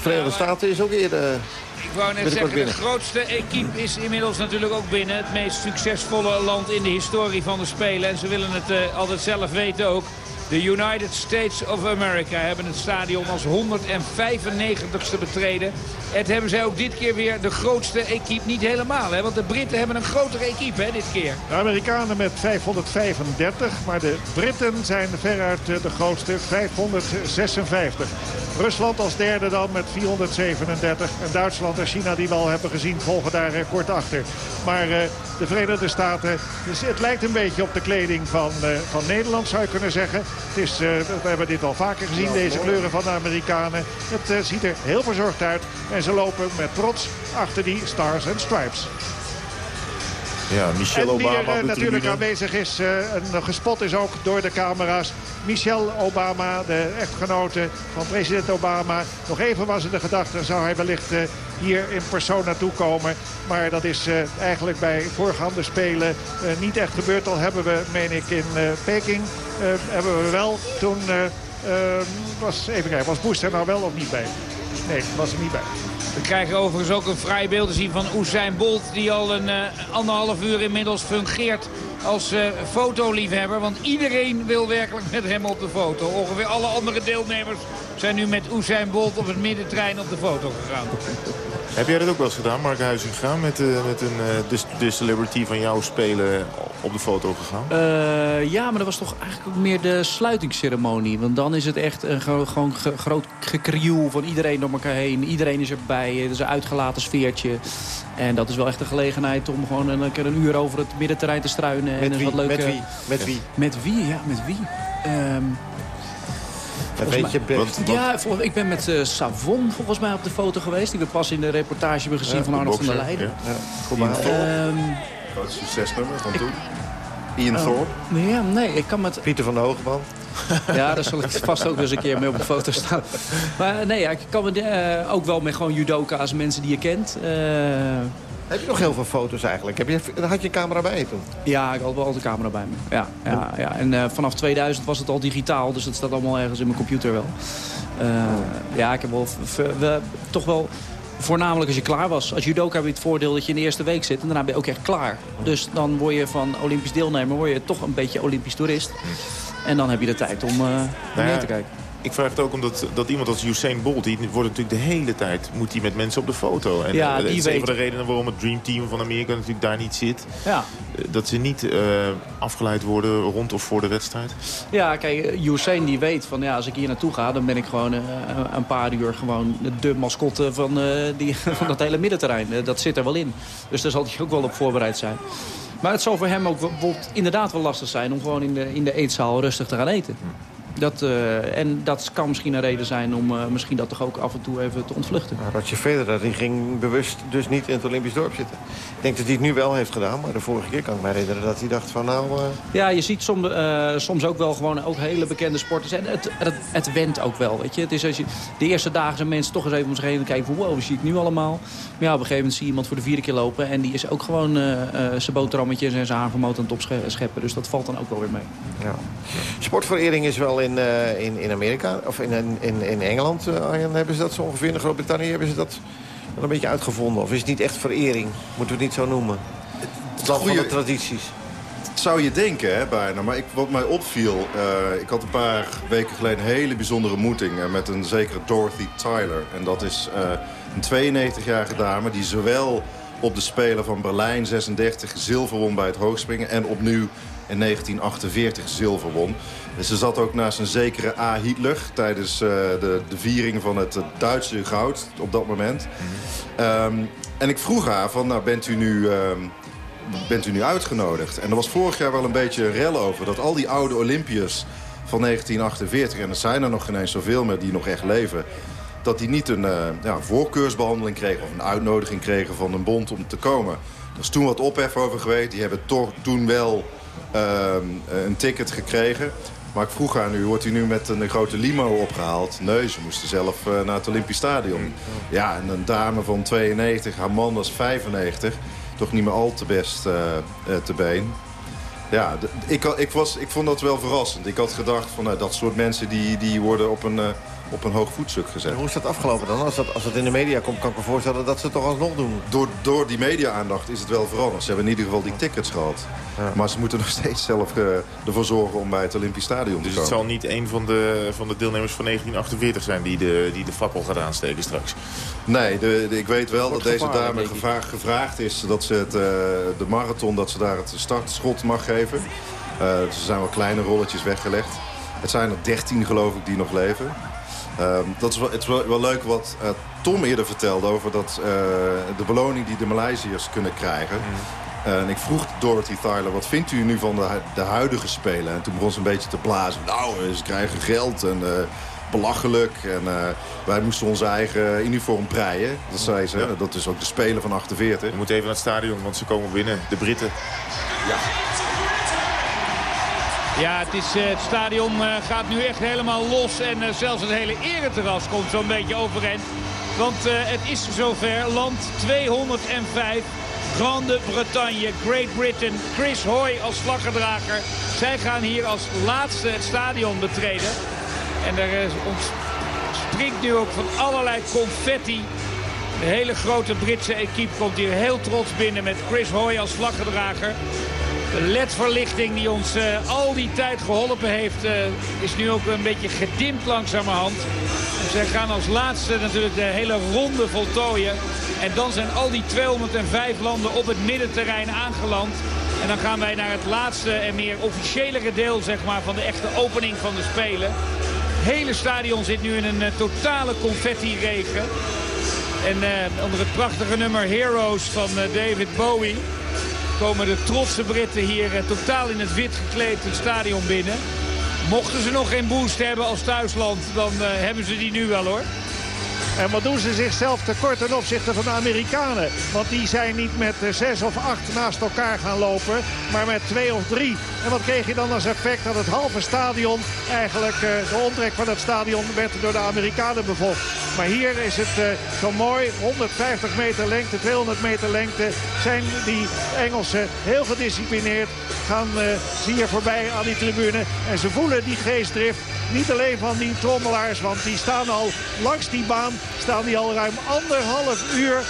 Verenigde Staten is ook eerder... Ik wou net zeggen, de grootste equipe is inmiddels natuurlijk ook binnen. Het meest succesvolle land in de historie van de Spelen. En ze willen het altijd zelf weten ook. De United States of America hebben het stadion als 195ste betreden. Het hebben zij ook dit keer weer de grootste equipe. Niet helemaal, hè? want de Britten hebben een grotere equipe hè, dit keer. De Amerikanen met 535, maar de Britten zijn veruit de grootste, 556. Rusland als derde dan met 437. En Duitsland en China die we al hebben gezien volgen daar eh, kort achter. Maar uh, de Verenigde Staten, dus het lijkt een beetje op de kleding van, uh, van Nederland zou je kunnen zeggen. Is, we hebben dit al vaker gezien, deze kleuren van de Amerikanen. Het ziet er heel verzorgd uit. En ze lopen met trots achter die Stars and Stripes. Ja, Michelle Obama en die er natuurlijk aanwezig is uh, en gespot is ook door de camera's. Michelle Obama, de echtgenote van president Obama. Nog even was het de gedachte, zou hij wellicht uh, hier in persoon naartoe komen. Maar dat is eigenlijk bij voorgaande spelen niet echt gebeurd. Al hebben we, meen ik, in Peking hebben we wel toen... was, even kijken, was Bush er nou wel of niet bij? Nee, was er niet bij. We krijgen overigens ook een vrij beeld te zien van Usain Bolt... die al een uh, anderhalf uur inmiddels fungeert als uh, fotoliefhebber. Want iedereen wil werkelijk met hem op de foto. Ongeveer alle andere deelnemers zijn nu met Usain Bolt op het middentrein op de foto gegaan. Heb jij dat ook wel eens gedaan, Mark Huizinga? Met, uh, met een, uh, de, celebrity van jou spelen op de foto gegaan? Uh, ja, maar dat was toch eigenlijk ook meer de sluitingsceremonie. Want dan is het echt een gewoon groot gekrioel van iedereen door elkaar heen. Iedereen is erbij. Het is een uitgelaten sfeertje. En dat is wel echt de gelegenheid om gewoon een, keer een uur over het middenterrein te struinen. Met en wie? Wat leuke... Met wie? Met wie? Met wie, ja, met wie? Um, weet je best. Ja, ik ben met uh, Savon volgens mij op de foto geweest. Die we pas in de reportage hebben gezien ja, van Arnold van der Leijden. Ja. Ja. Kom maar. Um, Groot succesnummer van toen. Ian uh, Thorpe. Ja, nee, ik kan met... Pieter van de Hoogman. Ja, daar zal ik vast ook eens een keer mee op de foto staan. Maar nee, ja, ik kan me uh, ook wel met gewoon judoka's, mensen die je kent. Uh, heb je nog heel veel foto's eigenlijk? Heb je, had je een camera bij je toen? Ja, ik had wel de camera bij me. Ja, ja, ja. En uh, vanaf 2000 was het al digitaal, dus dat staat allemaal ergens in mijn computer wel. Uh, ja, ik heb wel, we, toch wel voornamelijk als je klaar was. Als judoka heb je het voordeel dat je in de eerste week zit en daarna ben je ook echt klaar. Dus dan word je van Olympisch deelnemer word je toch een beetje Olympisch toerist. En dan heb je de tijd om uh, nou ja, te kijken. Ik vraag het ook omdat dat iemand als Usain Bolt... die wordt natuurlijk de hele tijd moet hij met mensen op de foto. En ja, dat die is weet... een van de redenen waarom het Dream Team van Amerika natuurlijk daar niet zit. Ja. Dat ze niet uh, afgeleid worden rond of voor de wedstrijd. Ja, kijk, Usain die weet van ja, als ik hier naartoe ga... dan ben ik gewoon uh, een paar uur gewoon de mascotte van, uh, die, van dat hele middenterrein. dat zit er wel in. Dus daar zal hij ook wel op voorbereid zijn. Maar het zal voor hem ook inderdaad wel lastig zijn... om gewoon in de, in de eetzaal rustig te gaan eten. Dat, uh, en dat kan misschien een reden zijn om uh, misschien dat toch ook af en toe even te ontvluchten. Nou, Roger Federer die ging bewust dus niet in het Olympisch dorp zitten. Ik denk dat hij het nu wel heeft gedaan, maar de vorige keer kan ik me herinneren dat hij dacht van nou... Uh... Ja, je ziet soms, soms ook wel gewoon ook hele bekende sporters. En het, het, het went ook wel, weet je. Het is als je, de eerste dagen zijn mensen toch eens even om zich heen kijken van wow, zie ik nu allemaal. Maar ja, op een gegeven moment zie je iemand voor de vierde keer lopen en die is ook gewoon zijn boterhammetjes en zijn havermoot aan het opscheppen. Dus dat valt dan ook wel weer mee. Ja. Sportverering is wel in, uh, in, in Amerika, of in, in, in Engeland, Arjen, hebben ze dat zo ongeveer. In Groot-Brittannië hebben ze dat wel een beetje uitgevonden. Of is het niet echt verering? Moeten we het niet zo noemen? Het land van de tradities. Zou je denken, hè, bijna. Maar ik, wat mij opviel... Uh, ik had een paar weken geleden een hele bijzondere moeting... met een zekere Dorothy Tyler. En dat is een 92-jarige dame die zowel op de Spelen van Berlijn 36 zilver won bij het hoogspringen... en opnieuw in 1948 zilver won. Dus ze zat ook naast een zekere A. Hitler tijdens uh, de, de viering van het Duitse goud op dat moment. um, en ik vroeg haar van, nou bent u nu... Um, bent u nu uitgenodigd? En er was vorig jaar wel een beetje rel over... dat al die oude Olympiërs van 1948... en er zijn er nog geen eens zoveel meer die nog echt leven... dat die niet een uh, ja, voorkeursbehandeling kregen... of een uitnodiging kregen van een bond om te komen. Er is toen wat ophef over geweest. Die hebben toch toen wel een ticket gekregen. Maar ik vroeg aan u, wordt u nu met een grote limo opgehaald? Nee, ze moesten zelf eh, naar het Olympisch Stadion. Ja, en een dame van 92, haar man was 95. Toch niet meer al te best eh, eh, te been. Ja, ik, ik, was, ik vond dat wel verrassend. Ik had gedacht van nou, dat soort mensen die, die worden op een, eh, op een hoog voetstuk gezet. Hoe is dat afgelopen dan? Als dat, als dat in de media komt, kan ik me voorstellen dat ze het toch alsnog doen. Door, door die media-aandacht is het wel veranderd. Ze hebben in ieder geval die tickets gehad. Maar ze moeten nog steeds zelf eh, ervoor zorgen om bij het Olympisch Stadion te Dus komen. het zal niet een van de, van de deelnemers van 1948 zijn die de, die de fakkel gaat aansteken straks. Nee, de, de- ik weet wel Wordt dat deze dame gevraagd, gevraagd is dat ze het, eh, de marathon, dat ze daar het startschot mag geven. Eh, er zijn wel kleine rolletjes weggelegd. Het zijn er 13 geloof ik die nog leven. Ehm, dat is wel, het is wel, wel leuk wat eh, Tom eerder vertelde over dat, eh, de beloning die de Maleisiërs kunnen krijgen. En ik vroeg Dorothy Thaler, wat vindt u nu van de, de huidige Spelen? En toen begon ze een beetje te blazen. Nou, ze krijgen geld en eh, belachelijk. En eh, wij moesten onze eigen uniform breien. Dat zei ze. Dat is ook de Spelen van 48. We moeten even naar het stadion, want ze komen binnen. De Britten. Ja, het, is, eh, het stadion eh, gaat nu echt helemaal los. En eh, zelfs het hele ereterras komt zo'n beetje overeind. Want het is zover. Land 205. Grande-Bretagne, Great Britain. Chris Hoy als vlaggedrager. Zij gaan hier als laatste het stadion betreden. En er ontspringt nu ook van allerlei confetti. De hele grote Britse equipe komt hier heel trots binnen met Chris Hoy als vlaggedrager. De ledverlichting die ons eh, al die tijd geholpen heeft, eh, is nu ook een beetje gedimd langzamerhand. En zij gaan als laatste natuurlijk de hele ronde voltooien. En dan zijn al die 205 landen op het middenterrein aangeland. En dan gaan wij naar het laatste en meer officiële deel zeg maar, van de echte opening van de Spelen. Het hele stadion zit nu in een eh, totale confetti-regen. En onder het prachtige nummer Heroes van David Bowie komen de trotse Britten hier eh, totaal in het wit gekleed het stadion binnen. Mochten ze nog geen boost hebben als thuisland, dan eh, hebben ze die nu wel hoor. En wat doen ze zichzelf tekort ten opzichte van de Amerikanen? Want die zijn niet met eh, zes of acht naast elkaar gaan lopen, maar met twee of drie. En wat kreeg je dan als effect? Dat het halve stadion, eigenlijk eh, de omtrek van het stadion, werd door de Amerikanen bevolkt. Maar hier is het eh, zo mooi, 150 meter lengte, 200 meter lengte, zijn die Engelsen heel gedisciplineerd. Gaan ze hier voorbij aan die tribune en ze voelen die geestdrift. Niet alleen van die trommelaars, want die staan al langs die baan. Staan die al ruim anderhalf uur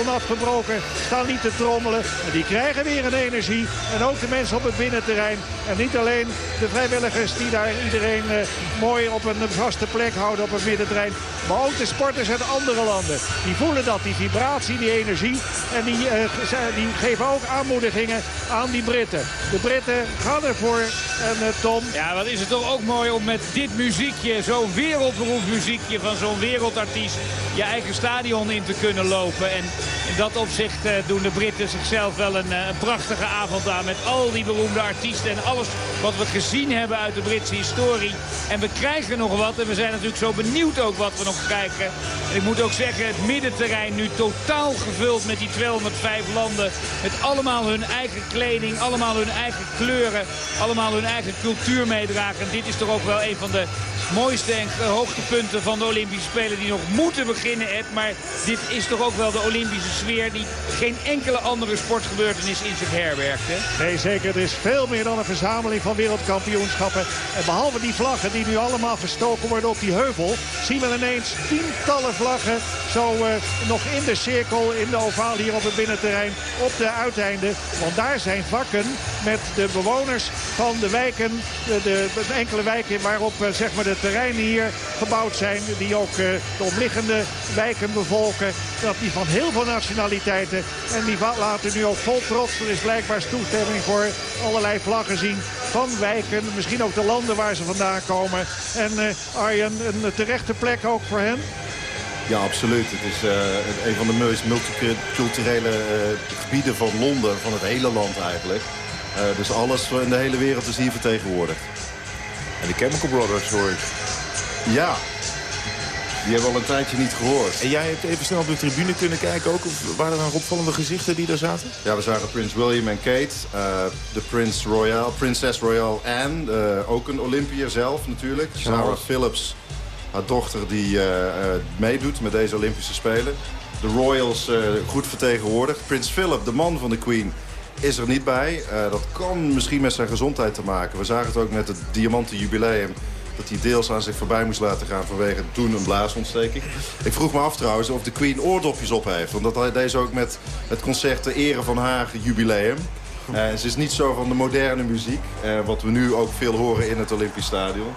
onafgebroken. Staan niet te trommelen. En die krijgen weer een energie. En ook de mensen op het binnenterrein. En niet alleen de vrijwilligers die daar iedereen eh, mooi op een vaste plek houden op het middenterrein. Maar ook de sporters uit andere landen. Die voelen dat, die vibratie, die energie. En die, eh, die geven ook aanmoedigingen aan die Britten. De Britten gaan ervoor. En eh, Tom, Ja, wat is het toch ook mooi om met dit muziekje, zo'n wereldberoemd muziekje van zo'n wereldartiest, je eigen stadion in te kunnen lopen. En in dat opzicht eh, doen de Britten zichzelf wel een, eh, een prachtige avond aan met al die beroemde artiesten en alles wat we gezien hebben uit de Britse historie. En we krijgen nog wat en we zijn natuurlijk zo benieuwd ook wat we nog krijgen. En ik moet ook zeggen, het middenterrein nu totaal gevuld met die 205 landen. Met allemaal hun eigen kleding, allemaal hun eigen kleuren, allemaal hun eigen cultuur meedragen. En dit is toch ook wel een van de mooiste en eh, hoogtepunten van de Olympische Spelen die nog moeten beginnen, Ed. Maar dit is toch ook wel de Olympische sfeer die geen enkele andere sportgebeurtenis in zich herbergt, hè? Nee, zeker. Het is veel meer dan een verzameling van wereldkampioenschappen. En behalve die vlaggen die nu allemaal gestoken worden op die heuvel... zien we ineens tientallen vlaggen zo eh, nog in de cirkel, in de ovaal hier op het binnenterrein... op de uiteinden. Want daar zijn vakken met de bewoners van de wijken... de, de enkele wijken waarop eh, zeg maar de terreinen hier gebouwd zijn... die ook eh, de omliggende wijken bevolken. Dat die van heel veel nationaliteiten. En die laten nu ook vol trots. Er is blijkbaar toestemming voor allerlei vlaggen zien van wijken. Misschien ook de landen waar ze vandaan komen. En eh, Arjen, een terechte plek ook voor hen. Ja, absoluut. Het is een van de meest multiculturele gebieden van Londen, van het hele land eigenlijk. Dus alles in de hele wereld is hier vertegenwoordigd. En de Chemical Brothers hoor ik. Ja. Die hebben we al een tijdje niet gehoord. En jij hebt even snel op de tribune kunnen kijken ook. Of waren er opvallende gezichten die daar zaten? Ja, we zagen Prins William en Kate. eh, de Prins Royal, Prinses Royal Anne. eh, ook een Olympiër zelf natuurlijk. Sarah Phillips, haar dochter die eh, meedoet met deze Olympische Spelen. De Royals goed vertegenwoordigd. Prins Philip, de man van de Queen, is er niet bij. Eh, dat kan misschien met zijn gezondheid te maken. We zagen het ook met het diamanten jubileum dat hij deels aan zich voorbij moest laten gaan vanwege toen een blaasontsteking. Ik vroeg me af trouwens of de Queen oordopjes op heeft. Want dat deed deze ook met het concert ter ere van haar jubileum. Eh, ze is niet zo van de moderne muziek, eh, wat we nu ook veel horen in het Olympisch Stadion.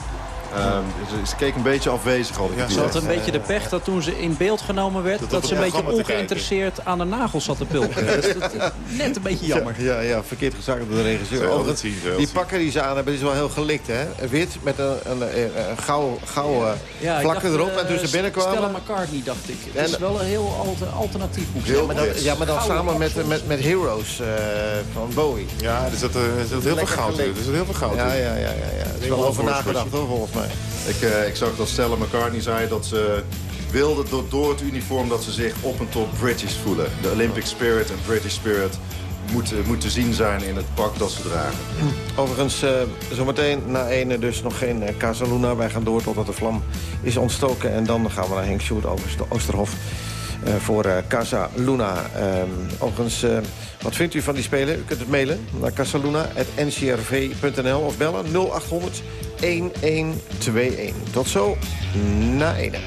Ehm, ze, ze keek een beetje afwezig al. Ze had een beetje de pech dat toen ze in beeld genomen werd... dat, ze een beetje ongeïnteresseerd aan de nagels zat te pulken. Dus dat, eh, net een beetje jammer. Ja, ja, ja, verkeerd gezakt door de regisseur. Dat die dat pakken die ze aan hebben, is wel heel gelikt, hè? Wit met een, een, een, een gouden, gouden Ja, ik vlakken dacht, erop. En toen eh, ze binnenkwamen... Stella McCartney, dacht ik. Het is wel een heel alter- alternatief boek. Ja, maar dan, ja, maar dan samen met, met, met Heroes eh, van Bowie. Ja, er zit, eh, er zit heel veel goud in. Er zit heel veel goud Ja, in. ja, ja. ja, ja. Er is wel over nagedacht, hoor, volgens mij. Ik, eh, ik zag dat Stella McCartney zei dat ze wilde door, door het uniform dat ze zich op en top British voelen. De Olympic spirit en British spirit moeten, moeten zien zijn in het pak dat ze dragen. Overigens, eh, zometeen na ene dus nog geen eh, Casa Luna. Wij gaan door totdat de vlam is ontstoken. En dan gaan we naar Henk Sjoerd Ooster- Oosterhof eh, voor eh, Casa Luna. Ehm, overigens, eh, wat vindt u van die spelen? U kunt het mailen naar casaluna.ncrv.nl of bellen 0800 1121. Tot zo na ene.